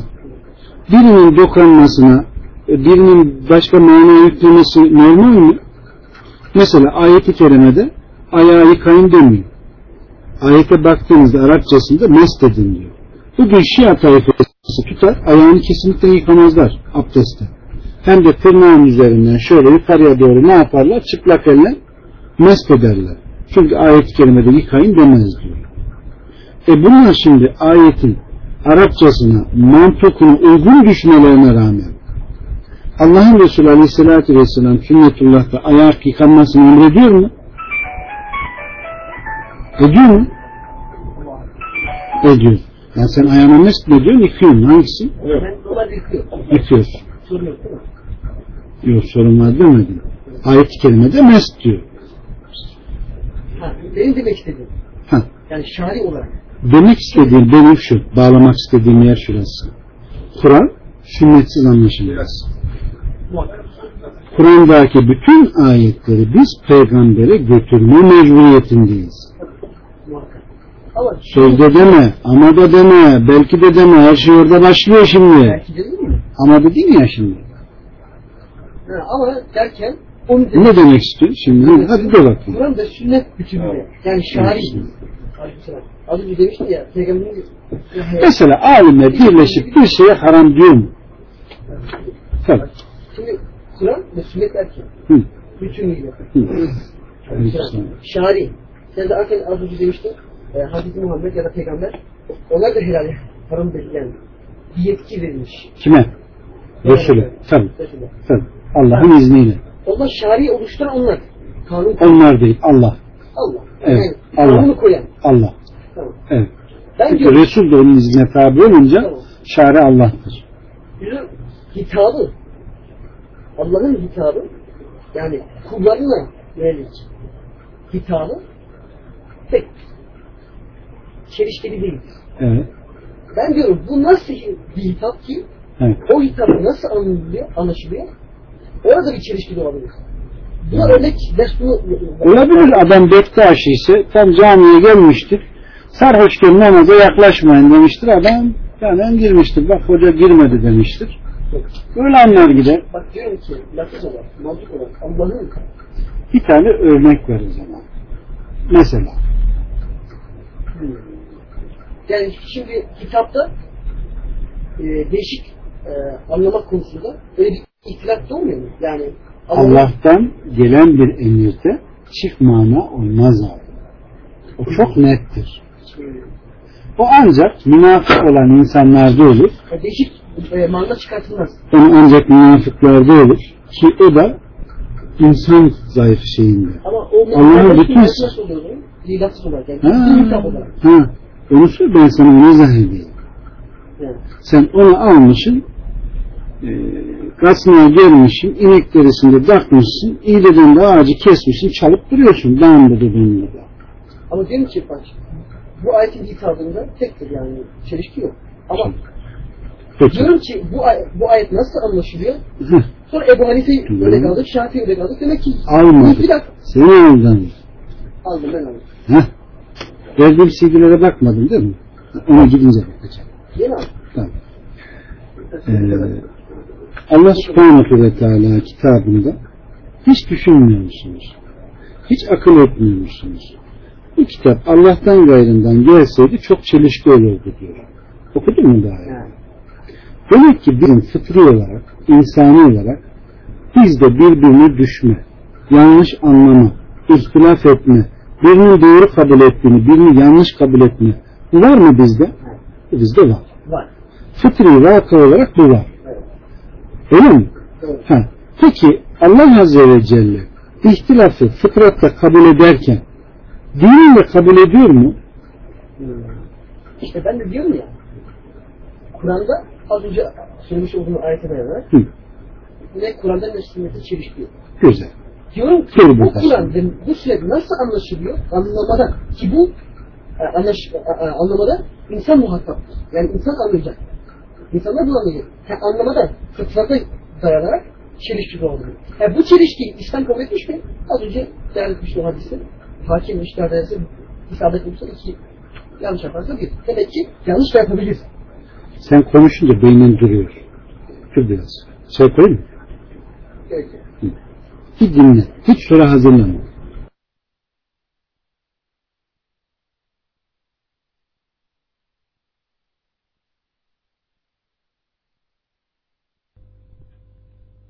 Birinin dokanmasına, e, birinin başka mana yüklemesi normal mi? Mesela ayeti kerimede ayağı yıkayın demiyor. Ayete baktığınızda Arapçasında mest edin diyor. Bugün Şia tayfası tutar, ayağını kesinlikle yıkamazlar abdestte. Hem de tırnağın üzerinden şöyle yukarıya doğru ne yaparlar? Çıplak elle mest ederler. Çünkü ayet-i kerimede yıkayın demez diyor. E bunlar şimdi ayetin Arapçasına, mantıkına uygun düşmelerine rağmen Allah'ın Resulü Aleyhisselatü Vesselam sünnetullah'ta ayak yıkanmasını emrediyor mu? Ediyor mu? Ediyor. Yani sen ayağına mest mi ediyorsun, yıkıyorsun. Hangisi? Ben yıkıyorum. Yıkıyorsun. Sorun yok değil mi? Yok sorun var demedim. Ayet-i kerimede mest diyor. Ha, benim demek istediğim. Ha. Yani şari olarak. Demek istediğim benim şu, bağlamak istediğim yer şurası. Kur'an sünnetsiz anlaşılmaz. Kur'an'daki bütün ayetleri biz peygambere götürme mecburiyetindeyiz. Sözde deme, ama da deme, belki de deme, her şey orada başlıyor şimdi. belki dedim mi? Ama dedin ya şimdi. Ha, ama derken onu demek Ne demek istiyorsun şimdi? Hadi, hadi de bakayım. Kur'an da sünnet bütünüyle. Yani şari. Aleykümselam. Az önce demiştin ya Peygamberimiz Mesela alimler birleşip bir şeye haram diyor mu? Tabii. Şimdi Kur'an ve sünnet derken Hı. Aleykümselam. Şari. Sen de az önce demiştin e, Hazreti Muhammed ya da Peygamber onlar da helal haram belirleyen bir yetki verilmiş. Kime? Resul'e. Tabii. Tabii. Allah'ın izniyle. Onlar şari oluşturan onlar. Kanun Onlar değil, Allah. Allah. Evet, Yani Allah. kanunu koyan. Allah. Tamam. Evet. Ben diyorum Resul de onun iznine tabi olunca Tamam. şari Allah'tır. bizim hitabı Allah'ın hitabı yani kullarına yönelik hitabı tek çelişkili değil. Evet. Ben diyorum bu nasıl bir hitap ki Evet. o hitap nasıl anlaşılıyor, anlaşılıyor? Orada bir çelişki doğabilir. Buna örnek ders bunu Olabilir adam Bektaşi ise tam camiye gelmiştir. Sarhoşken namaza yaklaşmayın demiştir. Adam yani girmiştir. Bak hoca girmedi demiştir. Öyle anlar gider. Bak diyorum ki lafız olarak, mantık olarak Allah'ın Bir tane örnek ver o zaman. Mesela. Yani şimdi kitapta e, değişik e, anlamak konusunda öyle bir ihtilaf da olmuyor mu? Yani Allah'tan gelen bir emirde çift mana olmaz abi. O çok nettir. O ancak münafık olan insanlarda olur. değişik e, mana çıkartılmaz. Onu ancak münafıklarda olur. Ki o da insan zayıf şeyinde. Ama o Allah'ın bütün- nasıl oluyor? Lilatsız olarak yani. Ha, ha. Onu sor ben sana onu izah edeyim. Evet. Sen onu almışsın e, kasnaya gelmişsin inek derisinde takmışsın iğreden de ağacı kesmişsin çalıp duruyorsun dağında da donunda da. Ama diyorum ki bak bu ayetin hitabında tektir yani çelişki yok. Ama Peki. diyorum ki bu, bu ayet nasıl anlaşılıyor? Sonra Ebu Hanife öyle kaldık, Şafii öyle kaldık. Demek ki Almadık. bir dakika Seni aldım. aldım ben aldım. Heh. Verdiğim CD'lere bakmadın değil mi? Ona gidince bakacağım. Tamam. Ee, Allah subhanahu ve teala kitabında hiç düşünmüyor musunuz? Hiç akıl etmiyor musunuz? Bu kitap Allah'tan gayrından gelseydi çok çelişki olurdu diyor. Okudun mu daha? Yani. Demek ki bizim fıtri olarak, insani olarak bizde birbirine düşme, yanlış anlama, ihtilaf etme, birinin doğru kabul ettiğini, birini yanlış kabul etme. Bu var mı bizde? Bu bizde var. Var. Fıtri vakı olarak bu var. Evet. Öyle mi? Evet. Ha. Peki Allah Azze ve Celle ihtilafı fıtratta kabul ederken dininde kabul ediyor mu? Hmm. İşte ben de diyorum ya Kur'an'da az önce söylemiş olduğum ayete Hı. ne Kur'an'da ne sünnette çelişki yok. Güzel. Diyorum ki bu. Kur'an sünnet nasıl anlaşılıyor? Anlamada ki bu e, anlaş, e, e, anlamada insan muhataptır. Yani insan anlayacak. İnsanlar bunu anlayacak. Yani anlamada fıtrata dayanarak çelişki doğuruyor. Yani bu çelişkiyi İslam kabul etmiş mi? Az önce değerli etmiş o hadisi. Hakim işler dersi isabet etmişse iki yanlış yaparsa bir. Demek ki yanlış da yapabilir. Sen konuşunca beynin duruyor. Dur biraz. Şey koyayım mı? Evet. Bir dinle. Hiç soru hazırlama.